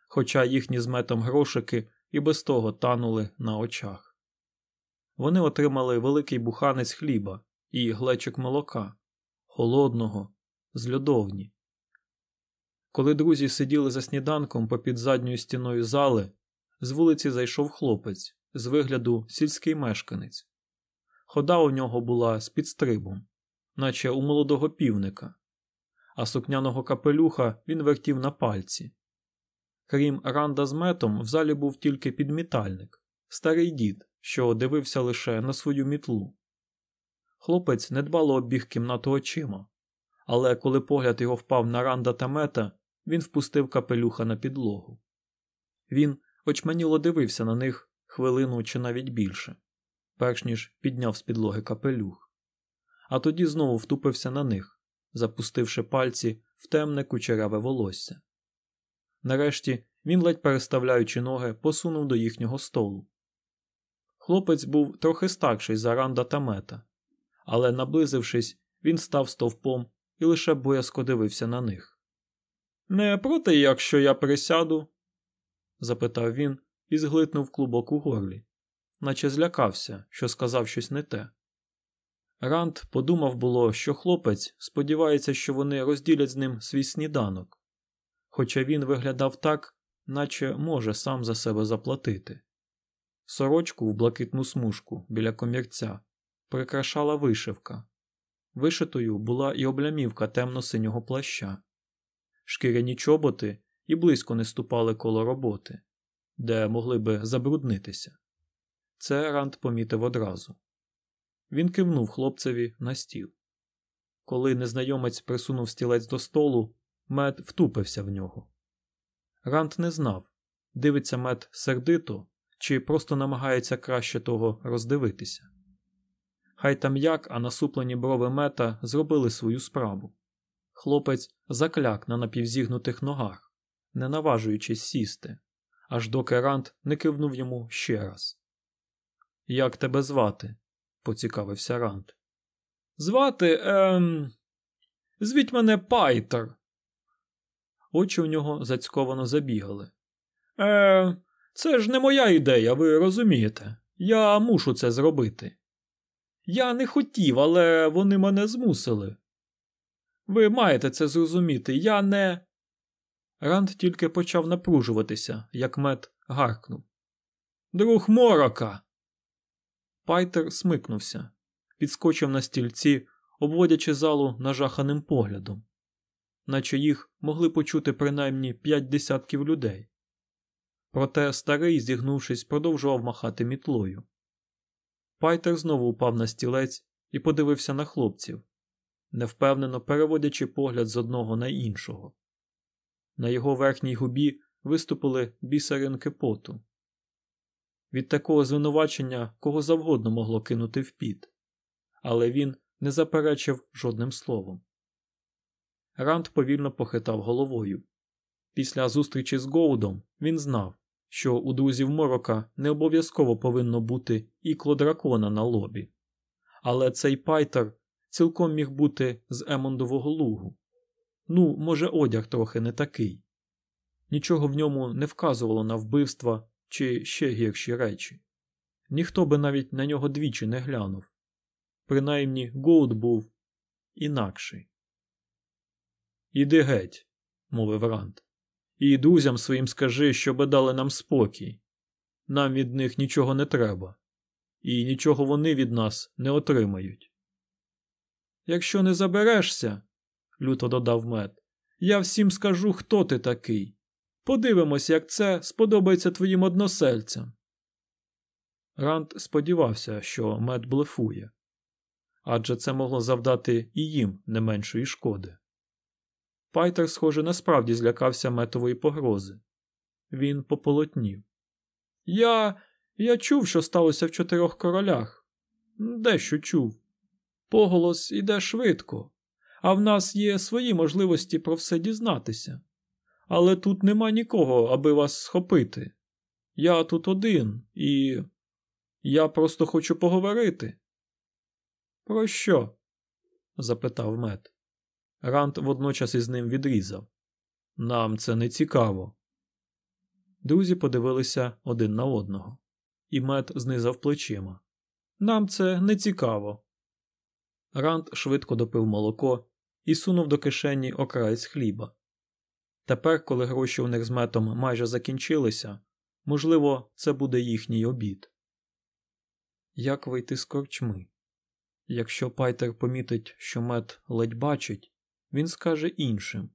хоча їхні з метом грошики і без того танули на очах. Вони отримали великий буханець хліба і глечик молока, холодного, з льодовні. Коли друзі сиділи за сніданком попід задньою стіною зали, з вулиці зайшов хлопець з вигляду сільський мешканець. Хода у нього була з підстрибом, наче у молодого півника, а сукняного капелюха він вертів на пальці. Крім ранда з метом, в залі був тільки підмітальник, старий дід, що дивився лише на свою мітлу. Хлопець недбало обіг кімнату очима, але коли погляд його впав на ранда та мета, він впустив капелюха на підлогу. Він очманіло дивився на них хвилину чи навіть більше, перш ніж підняв з підлоги капелюх, а тоді знову втупився на них, запустивши пальці в темне кучеряве волосся. Нарешті він, ледь переставляючи ноги, посунув до їхнього столу. Хлопець був трохи старший за ранда та мета, але, наблизившись, він став стовпом і лише боязко дивився на них. Не проти, якщо я присяду? запитав він і зглитнув клубок у горлі, наче злякався, що сказав щось не те. Ранд подумав було, що хлопець сподівається, що вони розділять з ним свій сніданок, хоча він виглядав так, наче може сам за себе заплатити. Сорочку в блакитну смужку біля комірця прикрашала вишивка. Вишитою була і облямівка темно-синього плаща. Шкіряні чоботи і близько не ступали коло роботи, де могли би забруднитися. Це Ранд помітив одразу. Він кивнув хлопцеві на стіл. Коли незнайомець присунув стілець до столу, мед втупився в нього. Ранд не знав, дивиться мед сердито чи просто намагається краще того роздивитися. Хай там як, а насуплені брови мета зробили свою справу. Хлопець закляк на напівзігнутих ногах, не наважуючись сісти, аж доки Рант не кивнув йому ще раз. Як тебе звати? Поцікавився Рант. Звати, ем. Звіть мене Пайтер. Очі у нього зацьковано забігали. Е, це ж не моя ідея, ви розумієте. Я мушу це зробити. Я не хотів, але вони мене змусили. Ви маєте це зрозуміти, я не. Ранд тільки почав напружуватися, як мед гаркнув. Друг морока. Пайтер смикнувся, підскочив на стільці, обводячи залу нажаханим поглядом, наче їх могли почути принаймні п'ять десятків людей. Проте старий, зігнувшись, продовжував махати мітлою. Пайтер знову упав на стілець і подивився на хлопців, невпевнено переводячи погляд з одного на іншого. На його верхній губі виступили бісеринки поту. Від такого звинувачення кого завгодно могло кинути в піт, але він не заперечив жодним словом. Ранд повільно похитав головою. Після зустрічі з Гоудом він знав, що у друзів Морока не обов'язково повинно бути ікло дракона на лобі, але цей пайтер цілком міг бути з Емондового лугу. Ну, може, одяг трохи не такий. Нічого в ньому не вказувало на вбивства чи ще гірші речі. Ніхто би навіть на нього двічі не глянув. Принаймні, Гоуд був інакший. Іди геть, мовив Рант. І друзям своїм скажи, щоби дали нам спокій. Нам від них нічого не треба, і нічого вони від нас не отримають. Якщо не заберешся, люто додав мед, я всім скажу, хто ти такий. Подивимось, як це сподобається твоїм односельцям. Ранд сподівався, що мед блефує, адже це могло завдати і їм не меншої шкоди. Пайтер, схоже, насправді злякався метової погрози. Він пополотнів. Я. Я чув, що сталося в чотирьох королях. Дещо чув. Поголос іде швидко, а в нас є свої можливості про все дізнатися. Але тут нема нікого, аби вас схопити. Я тут один, і я просто хочу поговорити. Про що? запитав мед. Рант водночас із ним відрізав. Нам це не цікаво. Друзі подивилися один на одного, і мед знизав плечима. Нам це не цікаво. Рант швидко допив молоко і сунув до кишені окраєць хліба. Тепер, коли гроші у них з метом майже закінчилися, можливо, це буде їхній обід. Як вийти з корчми? Якщо Пайтер помітить, що мед ледь бачить, він скаже іншим,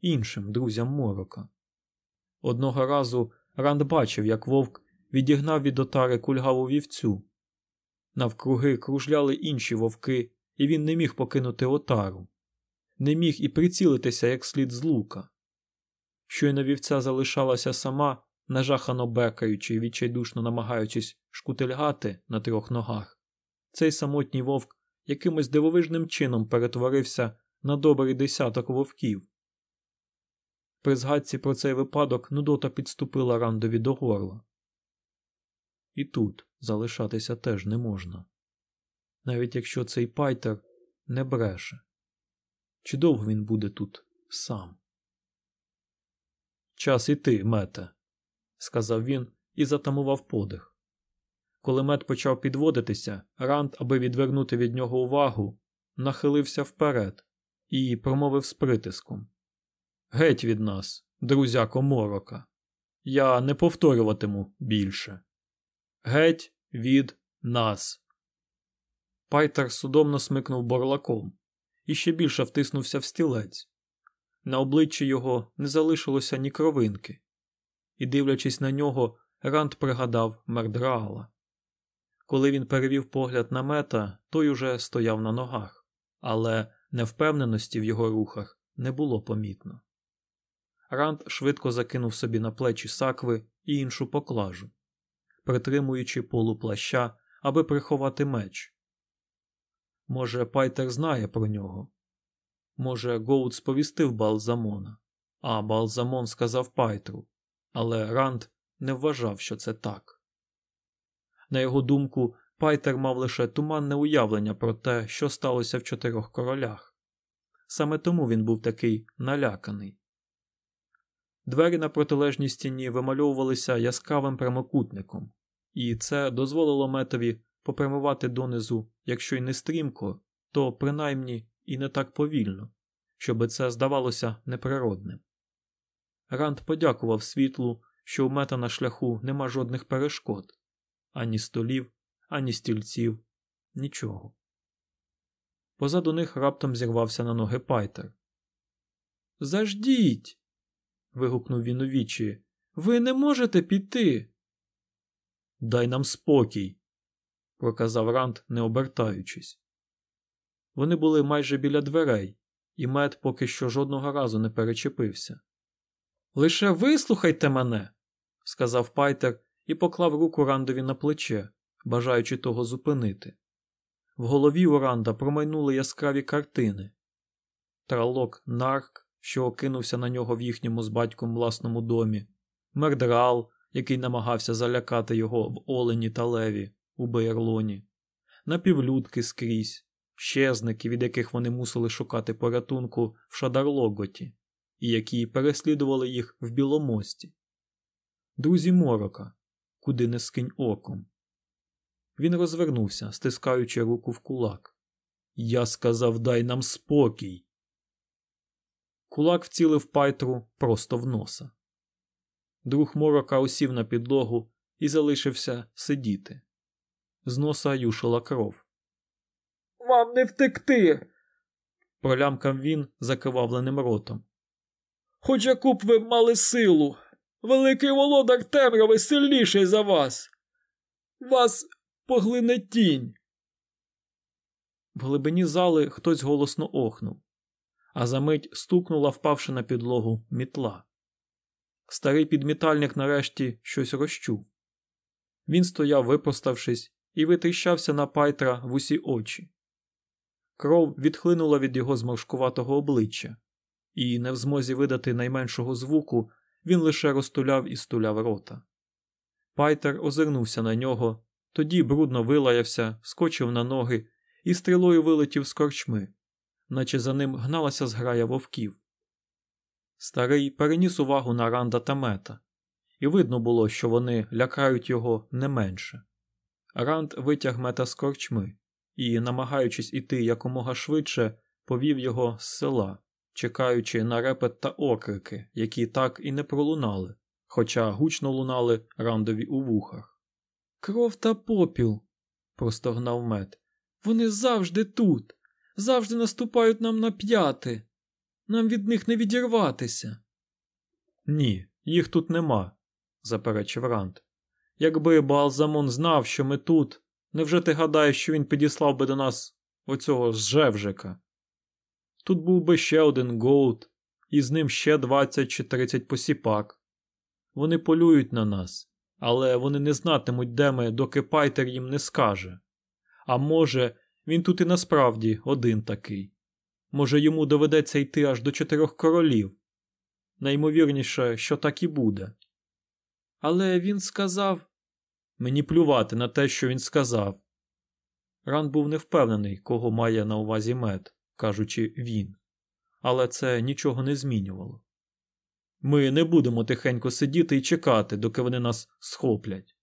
іншим друзям морока. Одного разу Ранд бачив, як вовк відігнав від отари кульгаву вівцю. Навкруги кружляли інші вовки, і він не міг покинути отару, не міг і прицілитися як слід з лука. Щойно вівця залишалася сама, нажахано бекаючи і відчайдушно намагаючись шкутильгати на трьох ногах. Цей самотній вовк якимось дивовижним чином перетворився на добрий десяток вовків. При згадці про цей випадок Нудота підступила рандові до горла. І тут залишатися теж не можна, навіть якщо цей пайтер не бреше. Чи довго він буде тут сам? Час іти, мете, сказав він і затамував подих. Коли мед почав підводитися, Ранд, аби відвернути від нього увагу, нахилився вперед і промовив з притиском: Геть від нас, друзяко морока. Я не повторюватиму більше. Геть від нас. Пайтер судомно смикнув борлаком і ще більше втиснувся в стілець. На обличчі його не залишилося ні кровинки, і, дивлячись на нього, Ранд пригадав Мердраала. Коли він перевів погляд на мета, той уже стояв на ногах, але невпевненості в його рухах не було помітно. Ранд швидко закинув собі на плечі сакви і іншу поклажу, притримуючи полу плаща, аби приховати меч. Може, Пайтер знає про нього. Може, Гоут сповістив Балзамона, а Балзамон сказав Пайтру, але Ранд не вважав, що це так. На його думку, Пайтер мав лише туманне уявлення про те, що сталося в чотирьох королях. Саме тому він був такий наляканий. Двері на протилежній стіні вимальовувалися яскравим прямокутником, і це дозволило метові попрямувати донизу, якщо й не стрімко, то принаймні і не так повільно, щоби це здавалося неприродним. Ранд подякував світлу, що у мета на шляху нема жодних перешкод ані столів, ані стільців, нічого. Позаду них раптом зірвався на ноги Пайтер. Заждіть. вигукнув він у вічі. Ви не можете піти. Дай нам спокій, проказав Ранд, не обертаючись. Вони були майже біля дверей, і мед поки що жодного разу не перечепився. Лише вислухайте мене, сказав Пайтер і поклав руку Рандові на плече, бажаючи того зупинити. В голові у Ранда промайнули яскраві картини. Тралок Нарк, що окинувся на нього в їхньому з батьком власному домі, Мердрал, який намагався залякати його в Олені та Леві у Бейерлоні, напівлюдки скрізь, щезники, від яких вони мусили шукати порятунку в Шадарлоготі, і які переслідували їх в Біломості. Друзі Морока, куди не скинь оком. Він розвернувся, стискаючи руку в кулак. Я сказав, дай нам спокій. Кулак вцілив пайтру просто в носа. Друг морока усів на підлогу і залишився сидіти. З носа юшила кров. Вам не втекти. пролямкав він закривавленим ротом. Хоч яку б ви мали силу. Великий володар темряви сильніший за вас. Вас поглине тінь. В глибині зали хтось голосно охнув, а за мить стукнула, впавши на підлогу, мітла. Старий підмітальник нарешті щось розчув. Він стояв, випроставшись, і витріщався на Пайтра в усі очі. Кров відхлинула від його зморшкуватого обличчя, і, не в змозі видати найменшого звуку, він лише розтуляв і стуляв рота. Пайтер озирнувся на нього, тоді брудно вилаявся, скочив на ноги і стрілою вилетів з корчми, наче за ним гналася зграя вовків. Старий переніс увагу на ранда та мета, і видно було, що вони лякають його не менше. Ранд витяг мета з корчми і, намагаючись іти якомога швидше, повів його з села, чекаючи на репет та окрики, які так і не пролунали, хоча гучно лунали Рандові у вухах. Кров та попіл, простогнав Мет. Вони завжди тут, завжди наступають нам на п'яти. Нам від них не відірватися. Ні, їх тут нема, заперечив Ранд. Якби Балзамон знав, що ми тут, невже ти гадаєш, що він підіслав би до нас оцього Жевжика? Тут був би ще один Гоут, і з ним ще 20 чи 30 посіпак. Вони полюють на нас, але вони не знатимуть, де ми, доки Пайтер їм не скаже. А може, він тут і насправді один такий. Може, йому доведеться йти аж до чотирьох королів. Наймовірніше, що так і буде. Але він сказав мені плювати на те, що він сказав. Ран був не впевнений, кого має на увазі мед, кажучи він, але це нічого не змінювало. Ми не будемо тихенько сидіти і чекати, доки вони нас схоплять.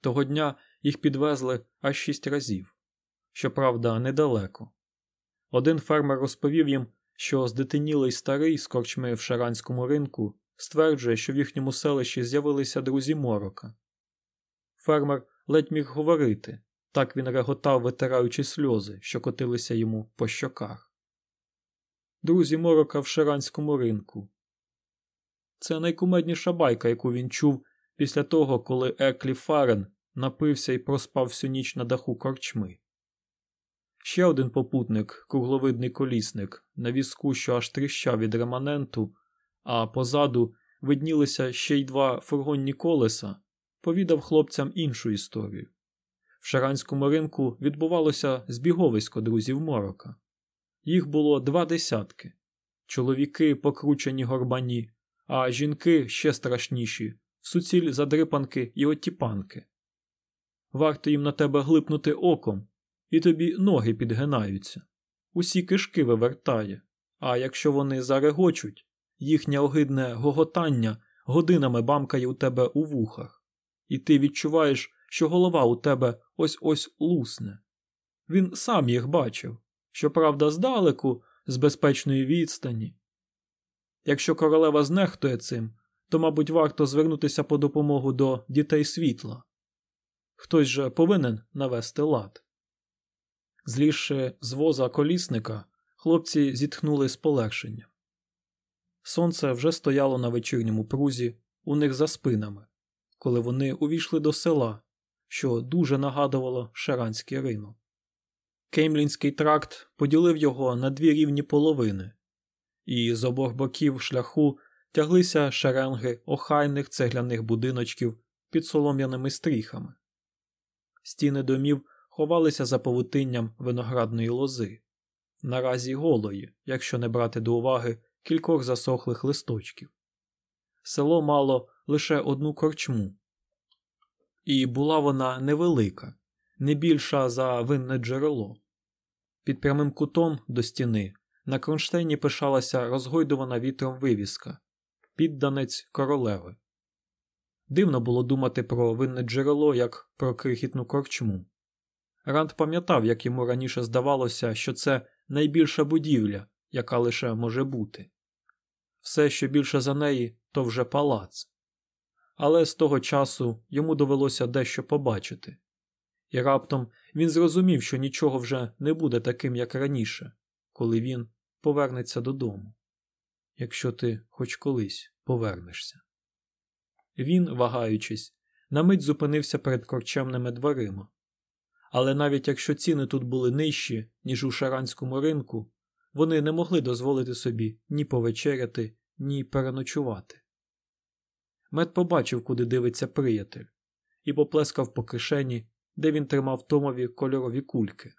Того дня їх підвезли аж шість разів, щоправда, недалеко. Один фермер розповів їм, що здетинілий старий з корчми в шаранському ринку стверджує, що в їхньому селищі з'явилися друзі морока. Фермер ледь міг говорити, так він реготав, витираючи сльози, що котилися йому по щоках. Друзі морока в шаранському ринку. Це найкумедніша байка, яку він чув після того, коли Еклі Фарен напився і проспав всю ніч на даху корчми. Ще один попутник, кругловидний колісник, на візку, що аж тріщав від реманенту, а позаду виднілися ще й два фургонні колеса, повідав хлопцям іншу історію. В шаранському ринку відбувалося збіговисько друзів морока. Їх було два десятки чоловіки, покручені горбані, а жінки ще страшніші суціль задрипанки і отіпанки. Варто їм на тебе глипнути оком, і тобі ноги підгинаються, усі кишки вивертає, а якщо вони зарегочуть, їхнє огидне гоготання годинами бамкає у тебе у вухах, і ти відчуваєш, що голова у тебе ось ось лусне. Він сам їх бачив, щоправда, здалеку, з безпечної відстані. Якщо королева знехтує цим, то, мабуть, варто звернутися по допомогу до дітей світла. Хтось же повинен навести лад. Злізши з воза колісника, хлопці зітхнули з полегшенням. Сонце вже стояло на вечірньому прузі у них за спинами, коли вони увійшли до села, що дуже нагадувало шаранський ринок. Кеймлінський тракт поділив його на дві рівні половини, і з обох боків шляху тяглися шеренги охайних цегляних будиночків під солом'яними стріхами. Стіни домів ховалися за павутинням виноградної лози, наразі голої, якщо не брати до уваги кількох засохлих листочків. Село мало лише одну корчму, і була вона невелика, не більша за винне джерело. Під прямим кутом до стіни на кронштейні пишалася розгойдувана вітром вивіска підданець королеви. Дивно було думати про винне джерело як про крихітну корчму. Ранд пам'ятав, як йому раніше здавалося, що це найбільша будівля, яка лише може бути. Все, що більше за неї, то вже палац. Але з того часу йому довелося дещо побачити, і раптом він зрозумів, що нічого вже не буде таким, як раніше, коли він повернеться додому. Якщо ти хоч колись повернешся. Він, вагаючись, На мить зупинився перед корчемними дверима. Але навіть якщо ціни тут були нижчі, ніж у шаранському ринку, вони не могли дозволити собі ні повечеряти, ні переночувати. Мед побачив, куди дивиться приятель, і поплескав по кишені, де він тримав Томові кольорові кульки.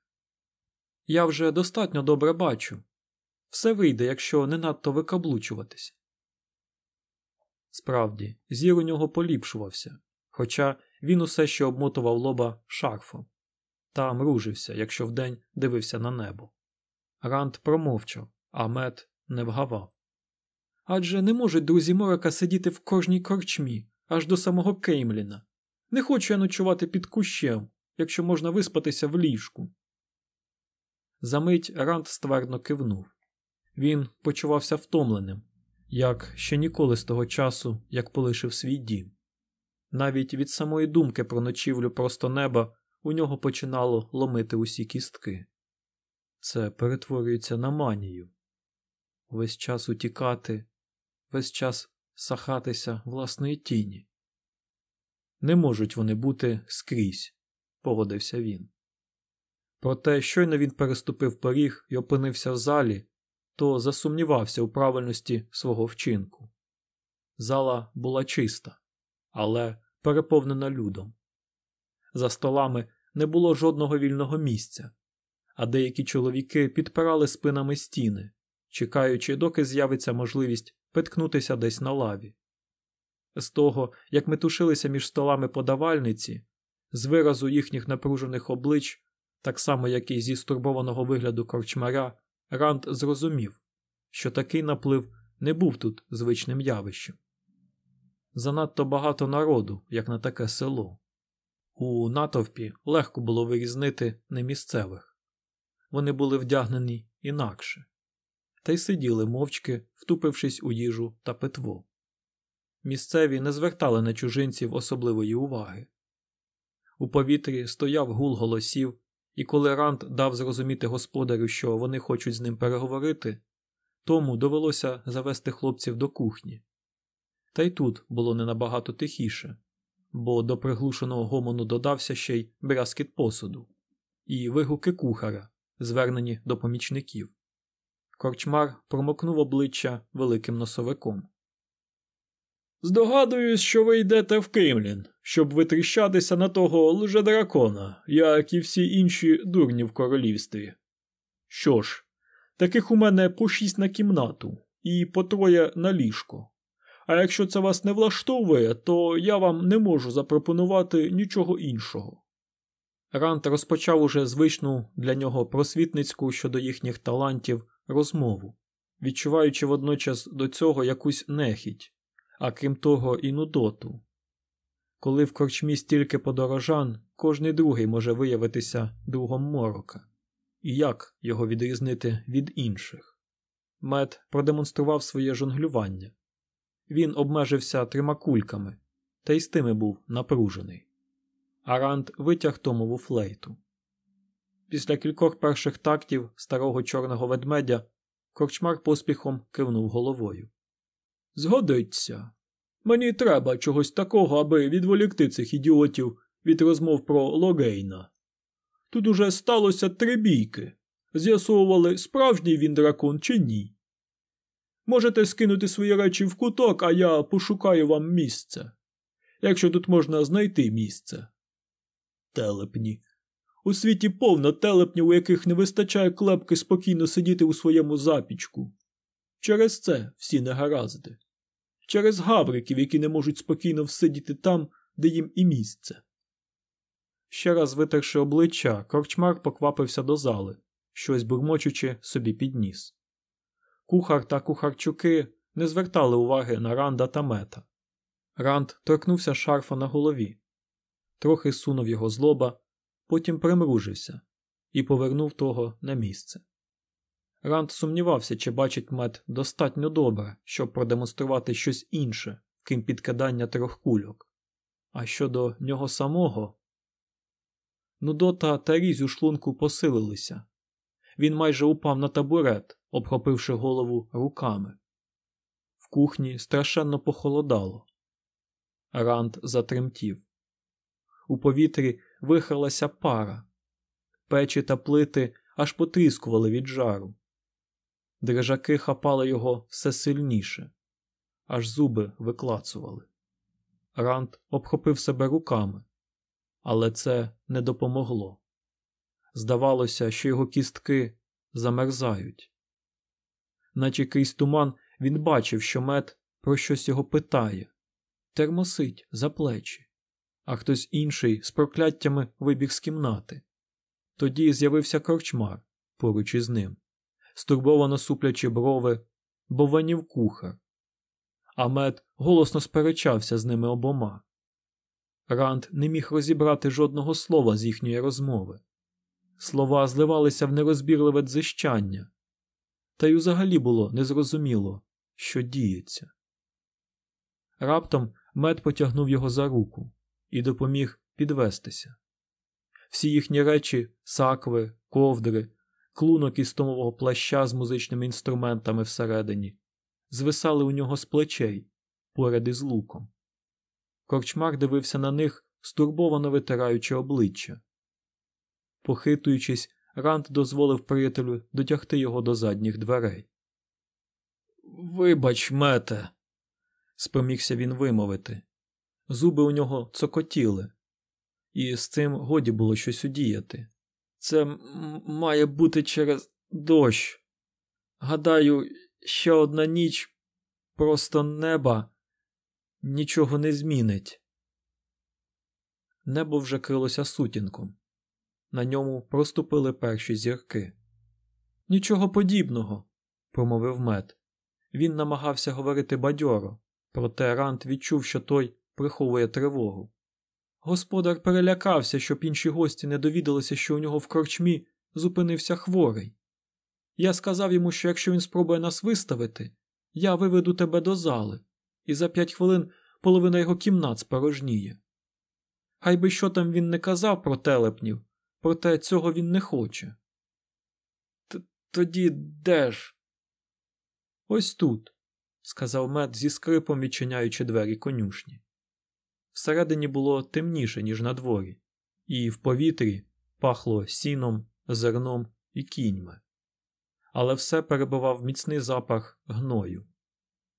Я вже достатньо добре бачу. Все вийде, якщо не надто викаблучуватись. Справді, зір у нього поліпшувався, хоча він усе ще обмотував лоба шарфом та мружився, якщо вдень дивився на небо. Ранд промовчав, а мед не вгавав. Адже не можуть друзі Морика сидіти в кожній корчмі, аж до самого Кеймліна. Не хочу я ночувати під кущем, якщо можна виспатися в ліжку. Замить Ранд ствердно кивнув. Він почувався втомленим, як ще ніколи з того часу, як полишив свій дім. Навіть від самої думки про ночівлю просто неба у нього починало ломити усі кістки. Це перетворюється на манію. Весь час утікати, весь час сахатися власної тіні. Не можуть вони бути скрізь, погодився він. Проте, щойно він переступив поріг і опинився в залі, то засумнівався у правильності свого вчинку. Зала була чиста, але переповнена людом. За столами не було жодного вільного місця, а деякі чоловіки підпирали спинами стіни, чекаючи, доки з'явиться можливість приткнутися десь на лаві. З того, як метушилися між столами подавальниці, з виразу їхніх напружених облич, так само як і зі стурбованого вигляду корчмаря, Ранд зрозумів, що такий наплив не був тут звичним явищем. Занадто багато народу, як на таке село. У натовпі легко було вирізнити немісцевих. Вони були вдягнені інакше, та й сиділи мовчки, втупившись у їжу та питво. Місцеві не звертали на чужинців особливої уваги. У повітрі стояв гул голосів, і коли Ранд дав зрозуміти господарю, що вони хочуть з ним переговорити, тому довелося завести хлопців до кухні. Та й тут було не набагато тихіше, бо до приглушеного гомону додався ще й брязкіт посуду, і вигуки кухара, звернені до помічників. Корчмар промокнув обличчя великим носовиком. Здогадуюсь, що ви йдете в Кремлін, щоб витріщатися на того лжедракона, як і всі інші дурні в королівстві. Що ж, таких у мене по шість на кімнату і по троє на ліжко. А якщо це вас не влаштовує, то я вам не можу запропонувати нічого іншого. Рант розпочав уже звичну для нього просвітницьку щодо їхніх талантів розмову, відчуваючи водночас до цього якусь нехідь, а крім того, і нудоту. Коли в корчмі стільки подорожан, кожний другий може виявитися другом морока. І як його відрізнити від інших? Мед продемонстрував своє жонглювання. Він обмежився трьома кульками, та й з тими був напружений. Арант витяг Томову флейту. Після кількох перших тактів старого чорного ведмедя корчмар поспіхом кивнув головою. Згодиться. Мені треба чогось такого, аби відволікти цих ідіотів від розмов про Логейна. Тут уже сталося три бійки. З'ясовували, справжній він дракон чи ні. Можете скинути свої речі в куток, а я пошукаю вам місце. Якщо тут можна знайти місце. Телепні. У світі повно телепнів, у яких не вистачає клепки спокійно сидіти у своєму запічку. Через це всі негаразди. Через гавриків, які не можуть спокійно всидіти там, де їм і місце. Ще раз витерши обличчя, корчмар поквапився до зали, щось бурмочучи собі підніс. Кухар та кухарчуки не звертали уваги на Ранда та мета. Ранд торкнувся шарфа на голові, трохи сунув його з лоба, потім примружився і повернув того на місце. Ранд сумнівався, чи бачить мед достатньо добре, щоб продемонструвати щось інше, крім підкидання трьох кульок. А щодо нього самого, Нудота та різь у шлунку посилилися. Він майже упав на табурет, обхопивши голову руками. В кухні страшенно похолодало. Ранд затремтів. У повітрі вихралася пара. Печі та плити аж потріскували від жару. Дрижаки хапали його все сильніше, аж зуби виклацували. Рант обхопив себе руками, але це не допомогло. Здавалося, що його кістки замерзають. Наче крізь туман він бачив, що мед про щось його питає, термосить за плечі, а хтось інший з прокляттями вибіг з кімнати. Тоді з'явився корчмар поруч із ним, стурбовано суплячи брови, бо ванів кухар. А мед голосно сперечався з ними обома. Ранд не міг розібрати жодного слова з їхньої розмови. Слова зливалися в нерозбірливе дзищання, та й взагалі було незрозуміло, що діється. Раптом мед потягнув його за руку і допоміг підвестися. Всі їхні речі, сакви, ковдри, клунок із томового плаща з музичними інструментами всередині, звисали у нього з плечей поряд із луком. Корчмар дивився на них, стурбовано витираючи обличчя. Похитуючись, Рант дозволив приятелю дотягти його до задніх дверей. Вибач, мете, спромігся він вимовити. Зуби у нього цокотіли, і з цим годі було щось удіяти. Це має бути через дощ. Гадаю, ще одна ніч просто неба нічого не змінить. Небо вже крилося сутінком. На ньому проступили перші зірки. Нічого подібного, промовив мед. Він намагався говорити бадьоро, проте Рант відчув, що той приховує тривогу. Господар перелякався, щоб інші гості не довідалися, що у нього в корчмі зупинився хворий. Я сказав йому, що якщо він спробує нас виставити, я виведу тебе до зали, і за п'ять хвилин половина його кімнат спорожніє. Хай би що там він не казав про телепнів, проте цього він не хоче. Тоді де ж? Ось тут, сказав мед зі скрипом відчиняючи двері конюшні. Всередині було темніше, ніж на дворі, і в повітрі пахло сіном, зерном і кіньми. Але все перебував міцний запах гною.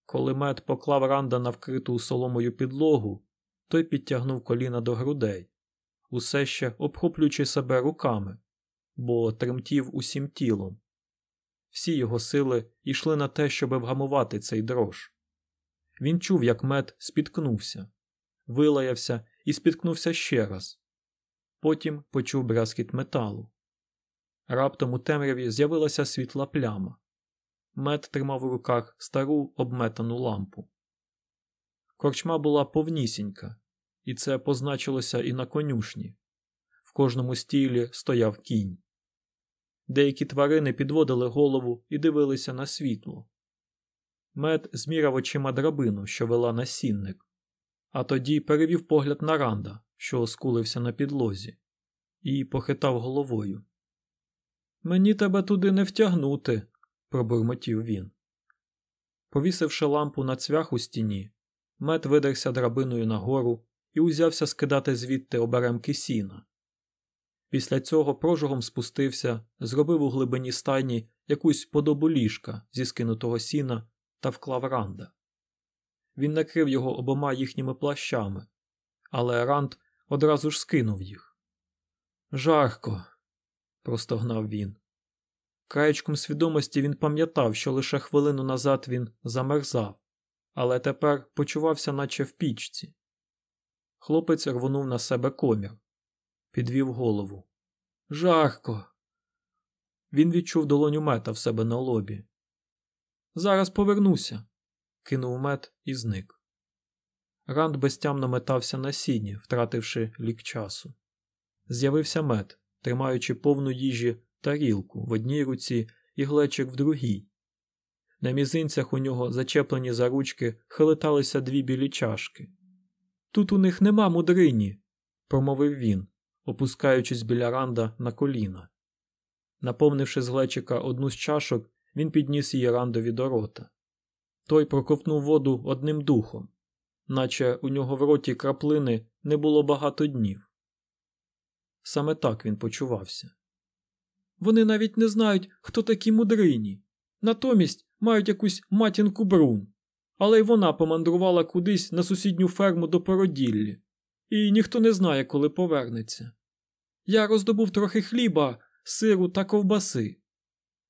Коли мед поклав ранда на вкриту соломою підлогу, той підтягнув коліна до грудей, усе ще обхоплюючи себе руками, бо тремтів усім тілом. Всі його сили йшли на те, щоб вгамувати цей дрож. Він чув, як мед спіткнувся, вилаявся і спіткнувся ще раз. Потім почув брязкіт металу. Раптом у темряві з'явилася світла пляма. Мед тримав у руках стару обметану лампу. Корчма була повнісінька, і це позначилося і на конюшні. В кожному стілі стояв кінь. Деякі тварини підводили голову і дивилися на світло. Мед зміряв очима драбину, що вела на сінник, а тоді перевів погляд на ранда, що оскулився на підлозі, і похитав головою. Мені тебе туди не втягнути, пробурмотів він. Повісивши лампу на цвях у стіні, мед видерся драбиною нагору і узявся скидати звідти оберемки сіна. Після цього прожогом спустився, зробив у глибині стайні якусь подобу ліжка зі скинутого сіна та вклав ранда. Він накрив його обома їхніми плащами, але ранд одразу ж скинув їх. Жарко, простогнав він. Краєчком свідомості він пам'ятав, що лише хвилину назад він замерзав, але тепер почувався, наче в пічці. Хлопець рвонув на себе комір, підвів голову. Жарко. Він відчув долоню мета в себе на лобі. Зараз повернуся, кинув мет і зник. Ранд безтямно метався на сіні, втративши лік часу. З'явився мет, тримаючи повну їжі тарілку в одній руці і глечик в другій. На мізинцях у нього, зачеплені за ручки, хилиталися дві білі чашки. Тут у них нема мудрині, промовив він, опускаючись біля ранда на коліна. Наповнивши з глечика одну з чашок, він підніс її рандові до рота. Той проковтнув воду одним духом, наче у нього в роті краплини не було багато днів. Саме так він почувався. Вони навіть не знають, хто такі мудрині. Натомість мають якусь матінку брун, але й вона помандрувала кудись на сусідню ферму до породіллі, і ніхто не знає, коли повернеться. Я роздобув трохи хліба, сиру та ковбаси.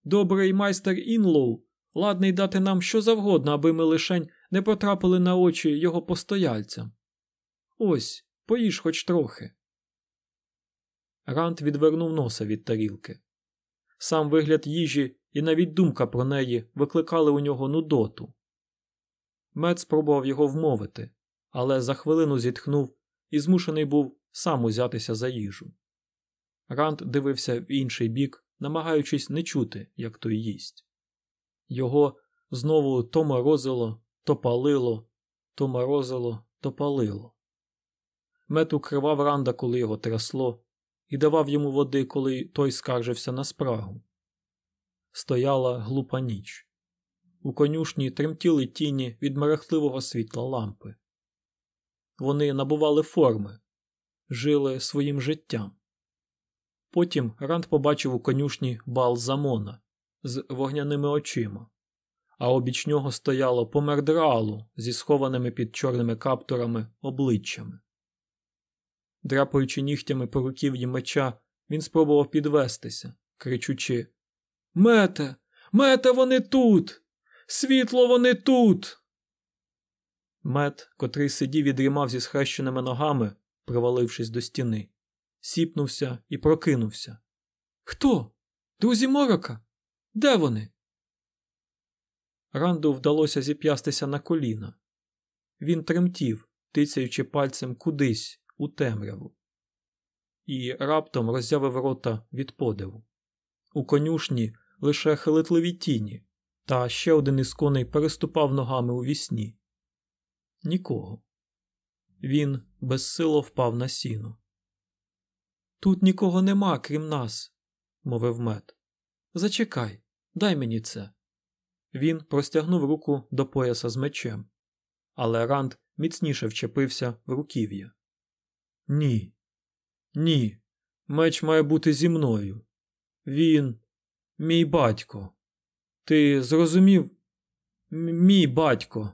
Добрий майстер Інлоу ладний дати нам що завгодно, аби ми лишень не потрапили на очі його постояльцям. Ось, поїж хоч трохи. Рант відвернув носа від тарілки. Сам вигляд їжі і навіть думка про неї викликали у нього нудоту. Мед спробував його вмовити, але за хвилину зітхнув і змушений був сам узятися за їжу. Рант дивився в інший бік, намагаючись не чути, як той їсть. Його знову то морозило, то палило, то морозило, то палило. Мед укривав ранда, коли його трясло, і давав йому води, коли той скаржився на спрагу. Стояла глупа ніч. У конюшні тремтіли тіні від мерехливого світла лампи. Вони набували форми, жили своїм життям. Потім Ранд побачив у конюшні бал Замона з вогняними очима, а обіч нього стояло помердралу зі схованими під чорними каптурами обличчями. Драпаючи нігтями по руків'ї меча, він спробував підвестися, кричучи Мете, мете, вони тут! Світло вони тут! Мет, котрий сидів і дрімав зі схрещеними ногами, привалившись до стіни, сіпнувся і прокинувся. Хто? Друзі морока? Де вони? Ранду вдалося зіп'ястися на коліна. Він тремтів, тицяючи пальцем кудись у темряву, і раптом роззявив рота від подиву. У конюшні лише хилитливі тіні, та ще один із коней переступав ногами у вісні. Нікого. Він безсило впав на сіно. Тут нікого нема, крім нас, мовив мед. Зачекай, дай мені це. Він простягнув руку до пояса з мечем, але Ранд міцніше вчепився в руків'я. Ні, ні, меч має бути зі мною. Він, мій батько. Ти зрозумів? М мій батько.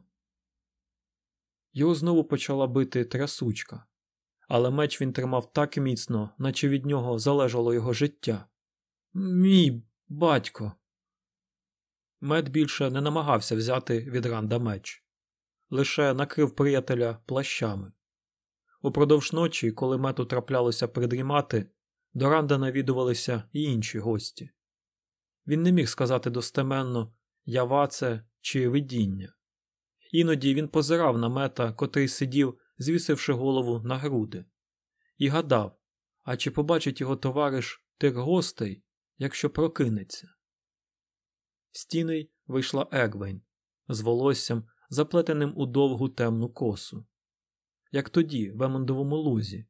Його знову почала бити трясучка, але меч він тримав так міцно, наче від нього залежало його життя. Мій батько. Мед більше не намагався взяти від ранда меч, лише накрив приятеля плащами. Упродовж ночі, коли мету траплялося придрімати, до ранда навідувалися і інші гості. Він не міг сказати достеменно ява це чи видіння. Іноді він позирав на мета, котрий сидів, звісивши голову на груди, і гадав, а чи побачить його товариш тих гостей, якщо прокинеться. Стіней вийшла Егвейн з волоссям, заплетеним у довгу темну косу, як тоді, в Емондовому лузі,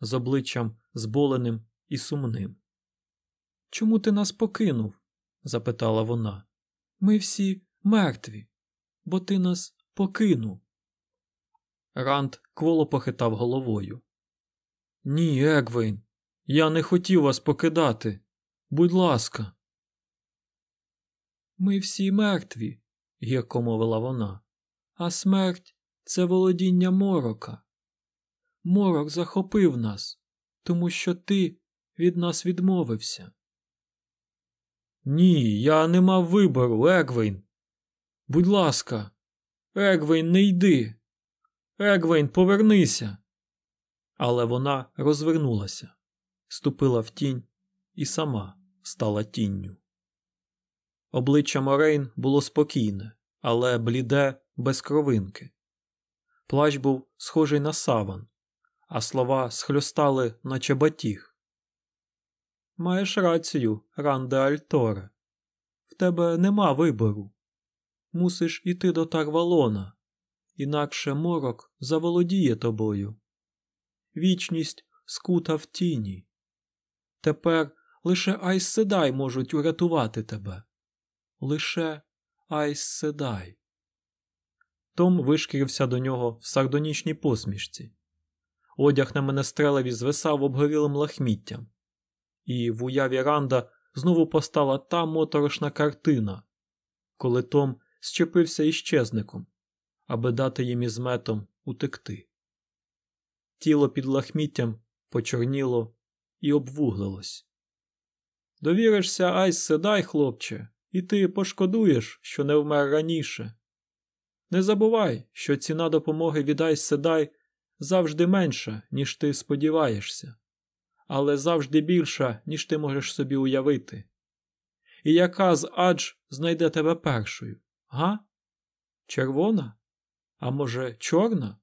з обличчям зболеним і сумним. Чому ти нас покинув? запитала вона. Ми всі мертві, бо ти нас покинув. Ранд кволо похитав головою. Ні, Егвейн, я не хотів вас покидати. Будь ласка. Ми всі мертві, гірко мовила вона, а смерть це володіння морока. Морок захопив нас, тому що ти від нас відмовився. Ні, я не мав вибору, Егвейн. Будь ласка, Егвейн, не йди. Егвейн, повернися. Але вона розвернулася, ступила в тінь і сама стала тінню. Обличчя Морейн було спокійне, але бліде без кровинки. Плащ був схожий на саван, а слова схльостали, наче батіг. Маєш рацію, Ранде Альторе. В тебе нема вибору. Мусиш іти до Тарвалона, інакше морок заволодіє тобою. Вічність скута в тіні. Тепер лише Айс Седай можуть урятувати тебе. Лише Айс Седай. Том вишкірився до нього в сардонічній посмішці. Одяг на менестрелеві звисав обгорілим лахміттям, і в уяві Ранда знову постала та моторошна картина, коли Том щепився із чезником, аби дати їм із метом утекти. Тіло під лахміттям почорніло і обвуглилось. Довіришся, Айс седай, хлопче, і ти пошкодуєш, що не вмер раніше. Не забувай, що ціна допомоги від Айс седай завжди менша, ніж ти сподіваєшся, але завжди більша, ніж ти можеш собі уявити. І яка з адж знайде тебе першою? Га? Червона? А може, чорна?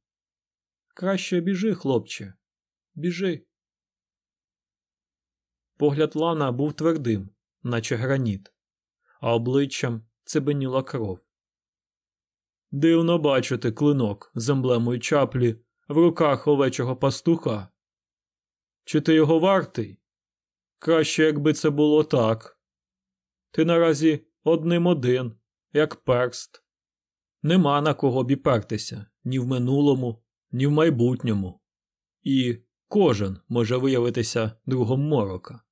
Краще біжи, хлопче, біжи. Погляд Лана був твердим, наче граніт, а обличчям цебеніла кров. Дивно бачити клинок з емблемою чаплі в руках овечого пастуха. Чи ти його вартий? Краще, якби це було так. Ти наразі одним один, як перст. Нема на кого біпертися ні в минулому, ні в майбутньому. І кожен може виявитися другом морока.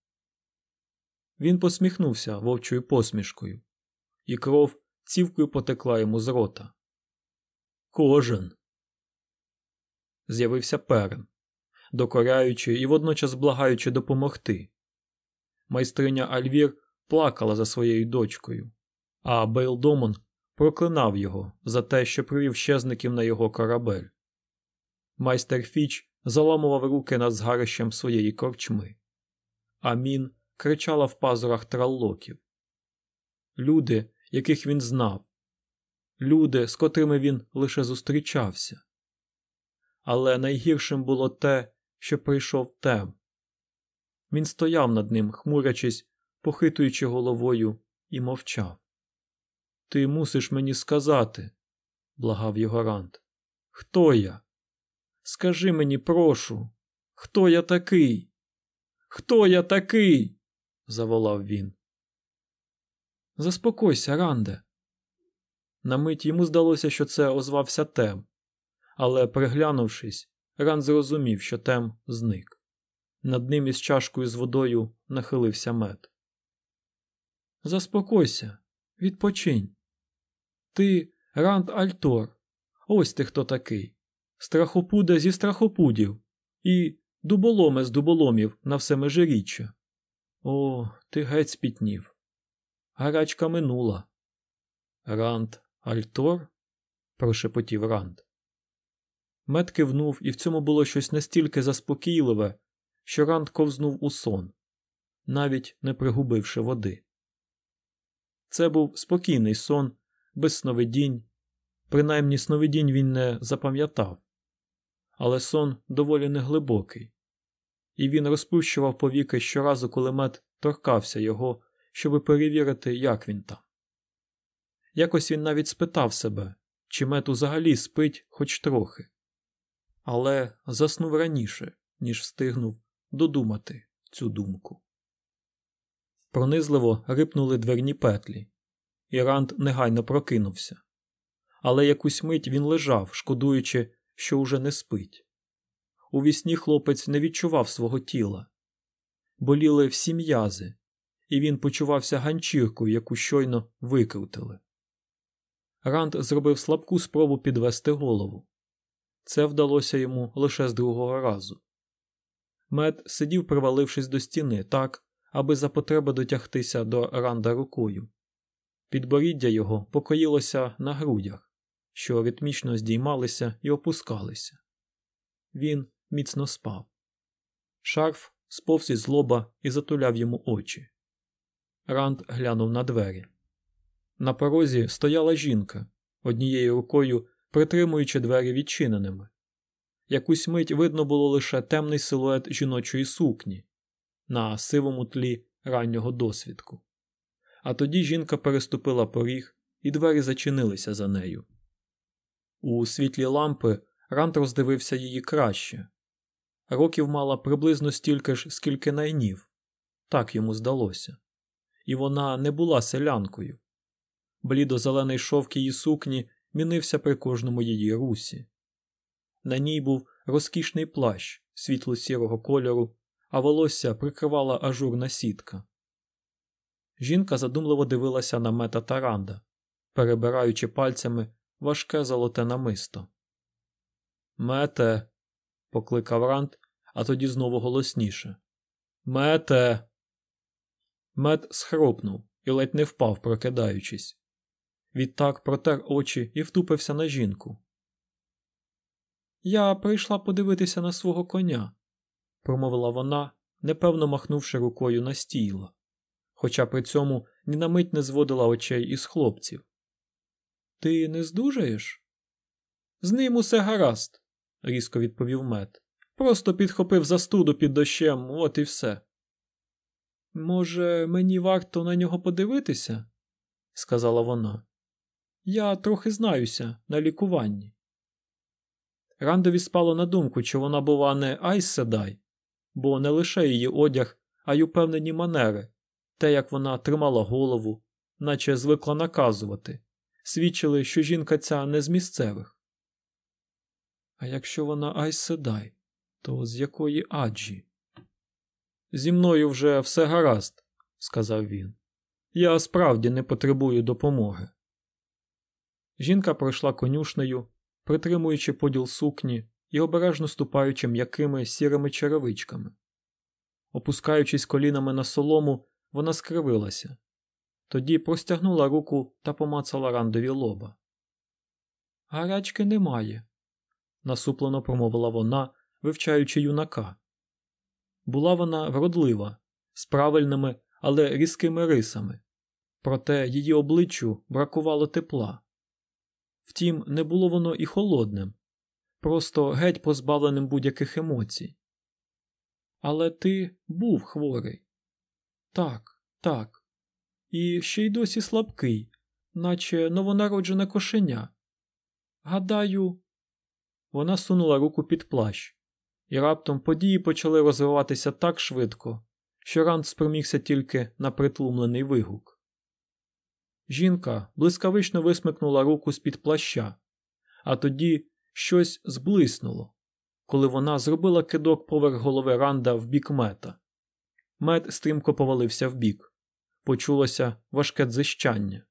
Він посміхнувся вовчою посмішкою, і кров цівкою потекла йому з рота. Кожен. З'явився перен, докоряючи і водночас благаючи допомогти. Майстриня Альвір плакала за своєю дочкою, а Бейлдомон проклинав його за те, що привів щезників на його корабель. Майстер Фіч заламував руки над згарищем своєї корчми, а мін кричала в пазурах траллоків. Люди, яких він знав, люди, з котрими він лише зустрічався. Але найгіршим було те, що прийшов тем. Він стояв над ним, хмурячись, похитуючи головою, і мовчав. Ти мусиш мені сказати, благав його Рант. Хто я? Скажи мені, прошу, хто я такий? Хто я такий? Заволав він. Заспокойся, Ранде. На мить йому здалося, що це озвався Тем, але, приглянувшись, Ранд зрозумів, що Тем зник. Над ним із чашкою з водою нахилився мед. Заспокойся, відпочинь. Ти Ранд Альтор. Ось ти хто такий. Страхопуда зі страхопудів і дуболоме з дуболомів на все межиріччя. О, ти геть спітнів. Гарачка минула. Ранд Альтор? прошепотів Ранд. Мед кивнув, і в цьому було щось настільки заспокійливе, що Ранд ковзнув у сон, навіть не пригубивши води. Це був спокійний сон, без сновидінь, принаймні сновидінь він не запам'ятав, але сон доволі неглибокий, і він розпущував повіки щоразу, коли мед торкався його, щоби перевірити, як він там. Якось він навіть спитав себе, чи мед взагалі спить хоч трохи, але заснув раніше, ніж встигнув додумати цю думку. Пронизливо рипнули дверні петлі, і Ранд негайно прокинувся. Але якусь мить він лежав, шкодуючи, що уже не спить. У вісні хлопець не відчував свого тіла, боліли всі м'язи, і він почувався ганчіркою, яку щойно викрутили. Ранд зробив слабку спробу підвести голову. Це вдалося йому лише з другого разу. Мед сидів, привалившись до стіни, так, аби за потреби дотягтися до Ранда рукою. Підборіддя його покоїлося на грудях, що ритмічно здіймалися і опускалися. Він міцно спав. Шарф сповз із лоба і затуляв йому очі. Ранд глянув на двері. На порозі стояла жінка, однією рукою притримуючи двері відчиненими. Якусь мить видно було лише темний силует жіночої сукні на сивому тлі раннього досвідку. А тоді жінка переступила поріг, і двері зачинилися за нею. У світлі лампи Рант роздивився її краще. Років мала приблизно стільки ж, скільки найнів, так йому здалося, і вона не була селянкою. Блідо-зелений шовк її сукні мінився при кожному її русі. На ній був розкішний плащ світло сірого кольору, а волосся прикривала ажурна сітка. Жінка задумливо дивилася на мета Таранда, перебираючи пальцями важке золоте намисто. Мете. покликав Ранд, а тоді знову голосніше. Мете. Мет схропнув і ледь не впав, прокидаючись. Відтак протер очі і втупився на жінку. Я прийшла подивитися на свого коня, промовила вона, непевно махнувши рукою на стійла, хоча при цьому ні на мить не зводила очей із хлопців. Ти не здужаєш? З ним усе гаразд, різко відповів мед. Просто підхопив застуду під дощем, от і все. Може, мені варто на нього подивитися? сказала вона. Я трохи знаюся на лікуванні. Рандові спало на думку, чи вона була не Айс Седай, бо не лише її одяг, а й упевнені манери, те, як вона тримала голову, наче звикла наказувати, свідчили, що жінка ця не з місцевих. А якщо вона Айс Седай, то з якої аджі? Зі мною вже все гаразд, сказав він. Я справді не потребую допомоги. Жінка пройшла конюшнею, притримуючи поділ сукні і обережно ступаючи м'якими сірими черевичками. Опускаючись колінами на солому, вона скривилася, тоді простягнула руку та помацала рандові лоба. Гарячки немає, насуплено промовила вона, вивчаючи юнака. Була вона вродлива, з правильними, але різкими рисами, проте її обличчю бракувало тепла. Втім, не було воно і холодним, просто геть позбавленим будь-яких емоцій. Але ти був хворий. Так, так. І ще й досі слабкий, наче новонароджене кошеня. Гадаю, вона сунула руку під плащ, і раптом події почали розвиватися так швидко, що Ранд спромігся тільки на притлумлений вигук. Жінка блискавично висмикнула руку з під плаща, а тоді щось зблиснуло, коли вона зробила кидок поверх голови Ранда в бік мета. Мед стрімко повалився вбік. Почулося важке дзищання.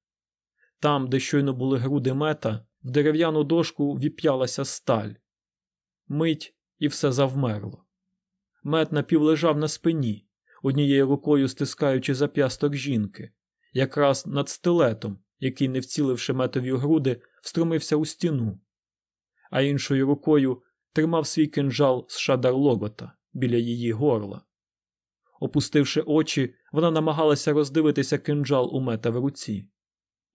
Там, де щойно були груди мета, в дерев'яну дошку віп'ялася сталь. Мить і все завмерло. Мед напівлежав на спині, однією рукою стискаючи зап'ясток жінки, якраз над стилетом, який, не вціливши метові груди, встромився у стіну, а іншою рукою тримав свій кинжал з шадар логота біля її горла. Опустивши очі, вона намагалася роздивитися кинджал у мета в руці.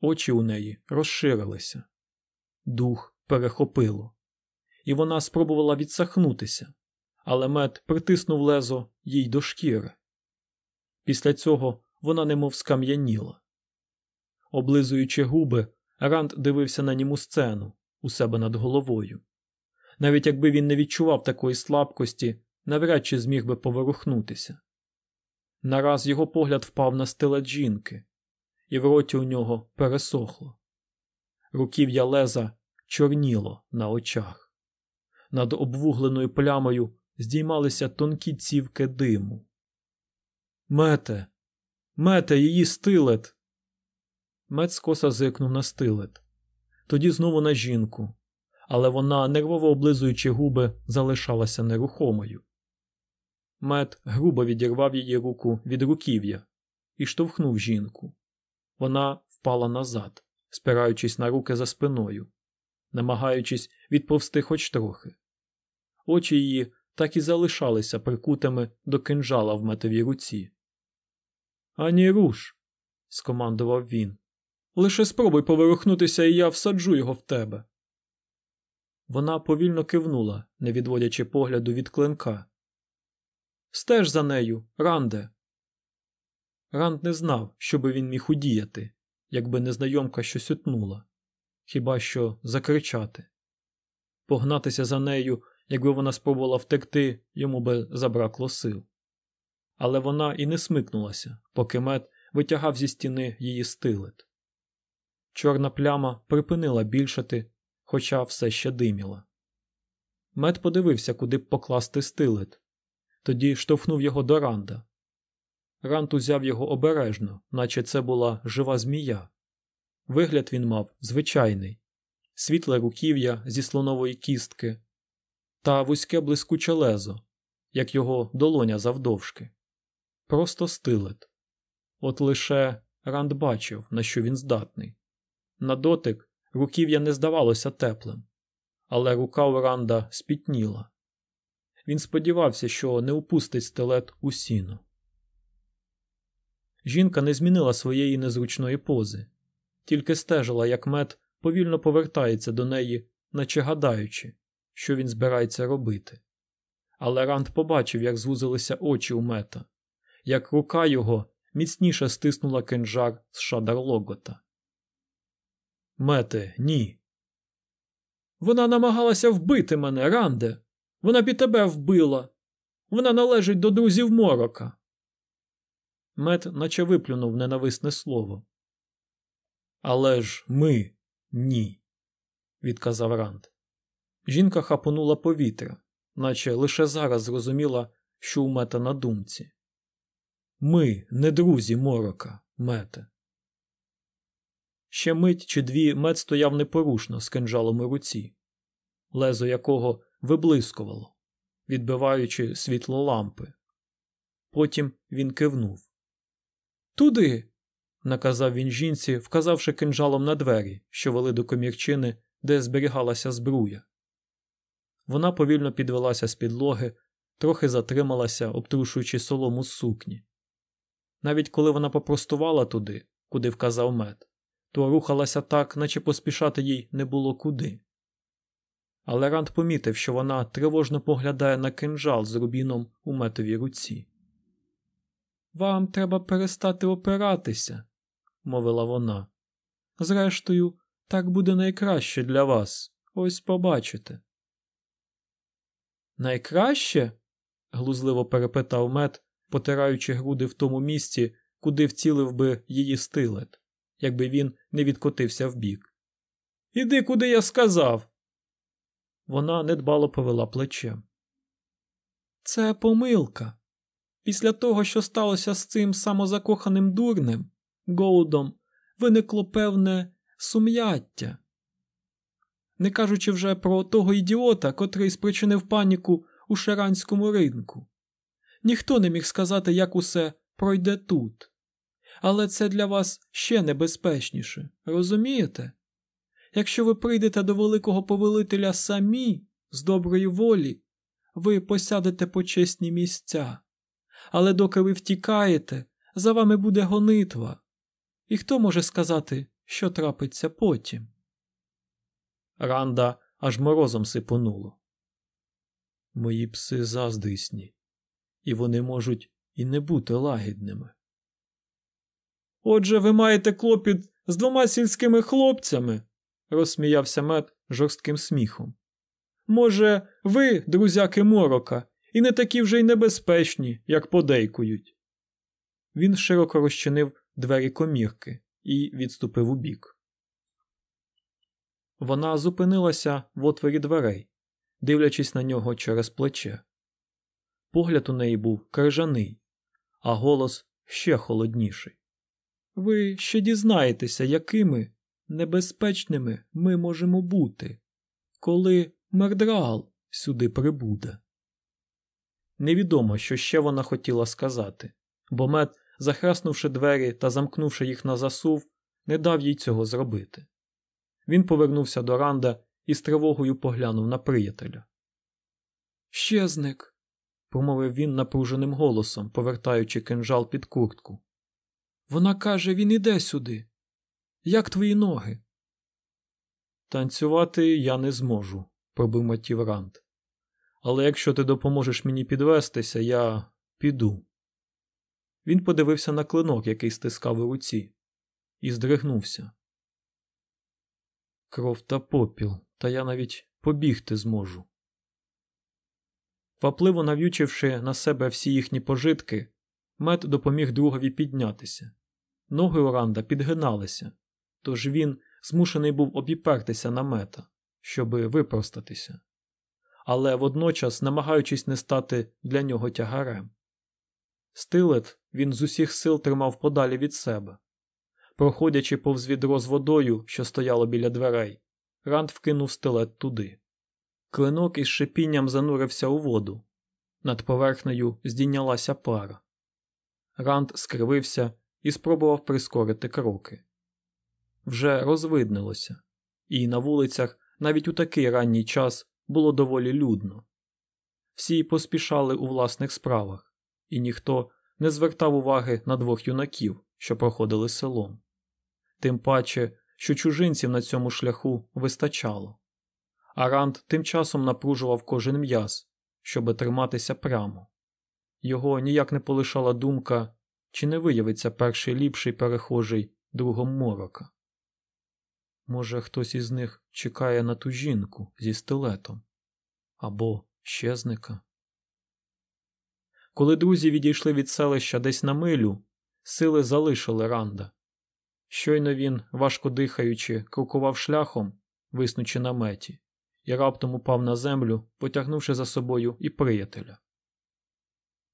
Очі у неї розширилися. Дух перехопило, і вона спробувала відсахнутися, але мед притиснув лезо їй до шкіри. Після цього вона немов скам'яніла. Облизуючи губи, Ранд дивився на німу сцену у себе над головою. Навіть якби він не відчував такої слабкості, навряд чи зміг би поворухнутися. Нараз його погляд впав на стилет жінки, і в роті у нього пересохло. Руків'я леза чорніло на очах. Над обвугленою плямою здіймалися тонкі цівки диму. Мете, мете, її стилет. Мет скоса зикнув на стилет, тоді знову на жінку, але вона, нервово облизуючи губи, залишалася нерухомою. Мет грубо відірвав її руку від руків'я і штовхнув жінку. Вона впала назад, спираючись на руки за спиною, намагаючись відповсти хоч трохи. Очі її так і залишалися прикутими до кинжала в метовій руці. Ані руш, скомандував він. Лише спробуй поворухнутися, і я всаджу його в тебе. Вона повільно кивнула, не відводячи погляду від клинка. Стеж за нею, Ранде. Ранд не знав, що би він міг удіяти, якби незнайомка щось утнула, хіба що закричати. Погнатися за нею, якби вона спробувала втекти, йому би забракло сил. Але вона і не смикнулася, поки мед витягав зі стіни її стилет. Чорна пляма припинила більшати, хоча все ще диміла. Мед подивився, куди б покласти стилет. Тоді штовхнув його до Ранда. Ранд узяв його обережно, наче це була жива змія. Вигляд він мав звичайний, світле руків'я зі слонової кістки та вузьке блискуче лезо, як його долоня завдовжки. Просто стилет. От лише Ранд бачив, на що він здатний. На дотик руків'я не здавалося теплим, але рука у Ранда спітніла. Він сподівався, що не упустить стилет у сіно. Жінка не змінила своєї незручної пози, тільки стежила, як мед повільно повертається до неї, наче гадаючи, що він збирається робити. Але Ранд побачив, як звузилися очі у мета, як рука його міцніше стиснула кинжар з шадар логота. Мете, ні. Вона намагалася вбити мене, Ранде. Вона і тебе вбила. Вона належить до друзів морока. Мет наче виплюнув ненависне слово. Але ж ми ні, відказав Ранд. Жінка хапонула повітря, наче лише зараз зрозуміла, що у мета на думці. Ми не друзі морока, мете. Ще мить чи дві мед стояв непорушно з кинджалом у руці, лезо якого виблискувало, відбиваючи світло лампи. Потім він кивнув. Туди. наказав він жінці, вказавши кинджалом на двері, що вели до комірчини, де зберігалася збруя. Вона повільно підвелася з підлоги, трохи затрималася, обтрушуючи солому з сукні. Навіть коли вона попростувала туди, куди вказав мед, то рухалася так, наче поспішати їй не було куди. Але Ранд помітив, що вона тривожно поглядає на кинжал з рубіном у метовій руці. Вам треба перестати опиратися, мовила вона. Зрештою, так буде найкраще для вас. Ось побачите. Найкраще? глузливо перепитав мед, потираючи груди в тому місці, куди вцілив би її стилет, якби він не відкотився вбік. Іди, куди я сказав. Вона недбало повела плечем. Це помилка. Після того, що сталося з цим самозакоханим дурнем, Гоудом, виникло певне сум'яття. Не кажучи вже про того ідіота, котрий спричинив паніку у шаранському ринку. Ніхто не міг сказати, як усе пройде тут. Але це для вас ще небезпечніше, розумієте? Якщо ви прийдете до великого повелителя самі, з доброї волі, ви посядете почесні місця. Але доки ви втікаєте, за вами буде гонитва. І хто може сказати, що трапиться потім? Ранда аж морозом сипонуло. Мої пси заздисні, і вони можуть і не бути лагідними. Отже, ви маєте клопіт з двома сільськими хлопцями, розсміявся мед жорстким сміхом. Може, ви, друзяки морока, і не такі вже й небезпечні, як подейкують. Він широко розчинив двері комірки і відступив убік. Вона зупинилася в отворі дверей, дивлячись на нього через плече. Погляд у неї був крижаний, а голос ще холодніший. Ви ще дізнаєтеся, якими небезпечними ми можемо бути, коли мердрал сюди прибуде. Невідомо, що ще вона хотіла сказати, бо мед, захраснувши двері та замкнувши їх на засув, не дав їй цього зробити. Він повернувся до Ранда і з тривогою поглянув на приятеля. Щезник, промовив він напруженим голосом, повертаючи кинжал під куртку. Вона каже, він іде сюди. Як твої ноги? Танцювати я не зможу, пробимотів Ранд. Але якщо ти допоможеш мені підвестися, я піду. Він подивився на клинок, який стискав у руці, і здригнувся. Кров та попіл, та я навіть побігти зможу. Квапливо нав'ючивши на себе всі їхні пожитки, мед допоміг другові піднятися. Ноги Оранда підгиналися, тож він змушений був обіпертися на мета, щоби випростатися але водночас намагаючись не стати для нього тягарем. Стилет він з усіх сил тримав подалі від себе. Проходячи повз відро з водою, що стояло біля дверей, Ранд вкинув стилет туди. Клинок із шипінням занурився у воду. Над поверхнею здійнялася пара. Ранд скривився і спробував прискорити кроки. Вже розвиднилося, і на вулицях навіть у такий ранній час було доволі людно. Всі поспішали у власних справах, і ніхто не звертав уваги на двох юнаків, що проходили селом. Тим паче, що чужинців на цьому шляху вистачало. А Ранд тим часом напружував кожен м'яз, щоби триматися прямо. Його ніяк не полишала думка, чи не виявиться перший ліпший перехожий другом морока. Може, хтось із них чекає на ту жінку зі стилетом або щезника. Коли друзі відійшли від селища десь на милю, сили залишили Ранда. Щойно він, важко дихаючи, крокував шляхом, виснучи на меті, і раптом упав на землю, потягнувши за собою і приятеля.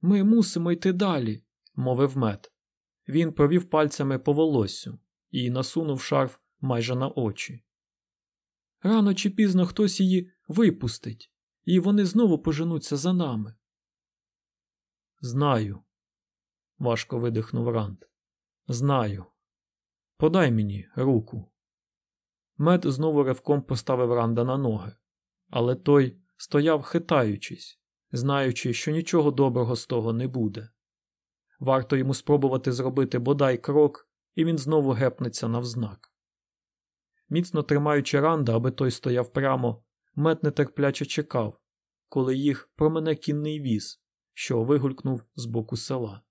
Ми мусимо йти далі, мовив мед. Він провів пальцями по волоссю і насунув шарф майже на очі. Рано чи пізно хтось її випустить, і вони знову поженуться за нами. Знаю, важко видихнув Ранд. Знаю. Подай мені руку. Мед знову ривком поставив Ранда на ноги, але той стояв хитаючись, знаючи, що нічого доброго з того не буде. Варто йому спробувати зробити бодай крок, і він знову гепнеться навзнак. Міцно тримаючи ранда, аби той стояв прямо, мед нетерпляче чекав, коли їх промене кінний віз, що вигулькнув з боку села.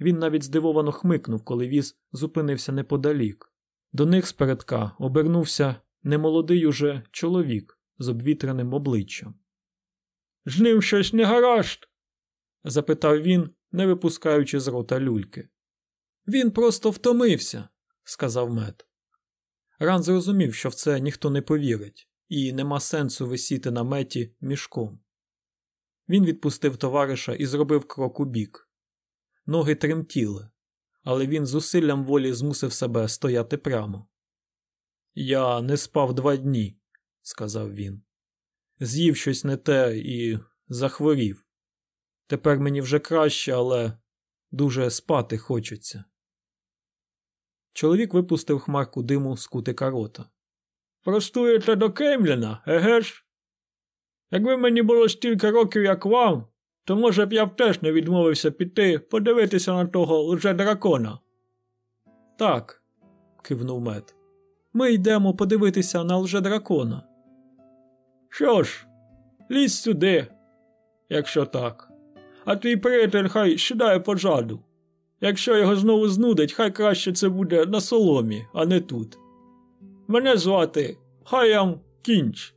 Він навіть здивовано хмикнув, коли віз зупинився неподалік. До них спередка обернувся немолодий уже чоловік з обвітреним обличчям. З ним щось не гаразд? запитав він, не випускаючи з рота люльки. Він просто втомився, сказав мед. Ран зрозумів, що в це ніхто не повірить, і нема сенсу висіти на меті мішком. Він відпустив товариша і зробив крок у бік. Ноги тремтіли, але він зусиллям волі змусив себе стояти прямо. Я не спав два дні, сказав він. З'їв щось не те і захворів. Тепер мені вже краще, але дуже спати хочеться. Чоловік випустив хмарку диму з кутика рота. Простуєте до Кемліна, еге ж? Якби мені було стільки років, як вам, то може б я б теж не відмовився піти подивитися на того лже дракона. Так, кивнув мед. Ми йдемо подивитися на лже дракона. Що ж, лізь сюди, якщо так, а твій приятель хай сідає позаду. Якщо його знову знудить, хай краще це буде на соломі, а не тут. Мене звати Хаям Кінч.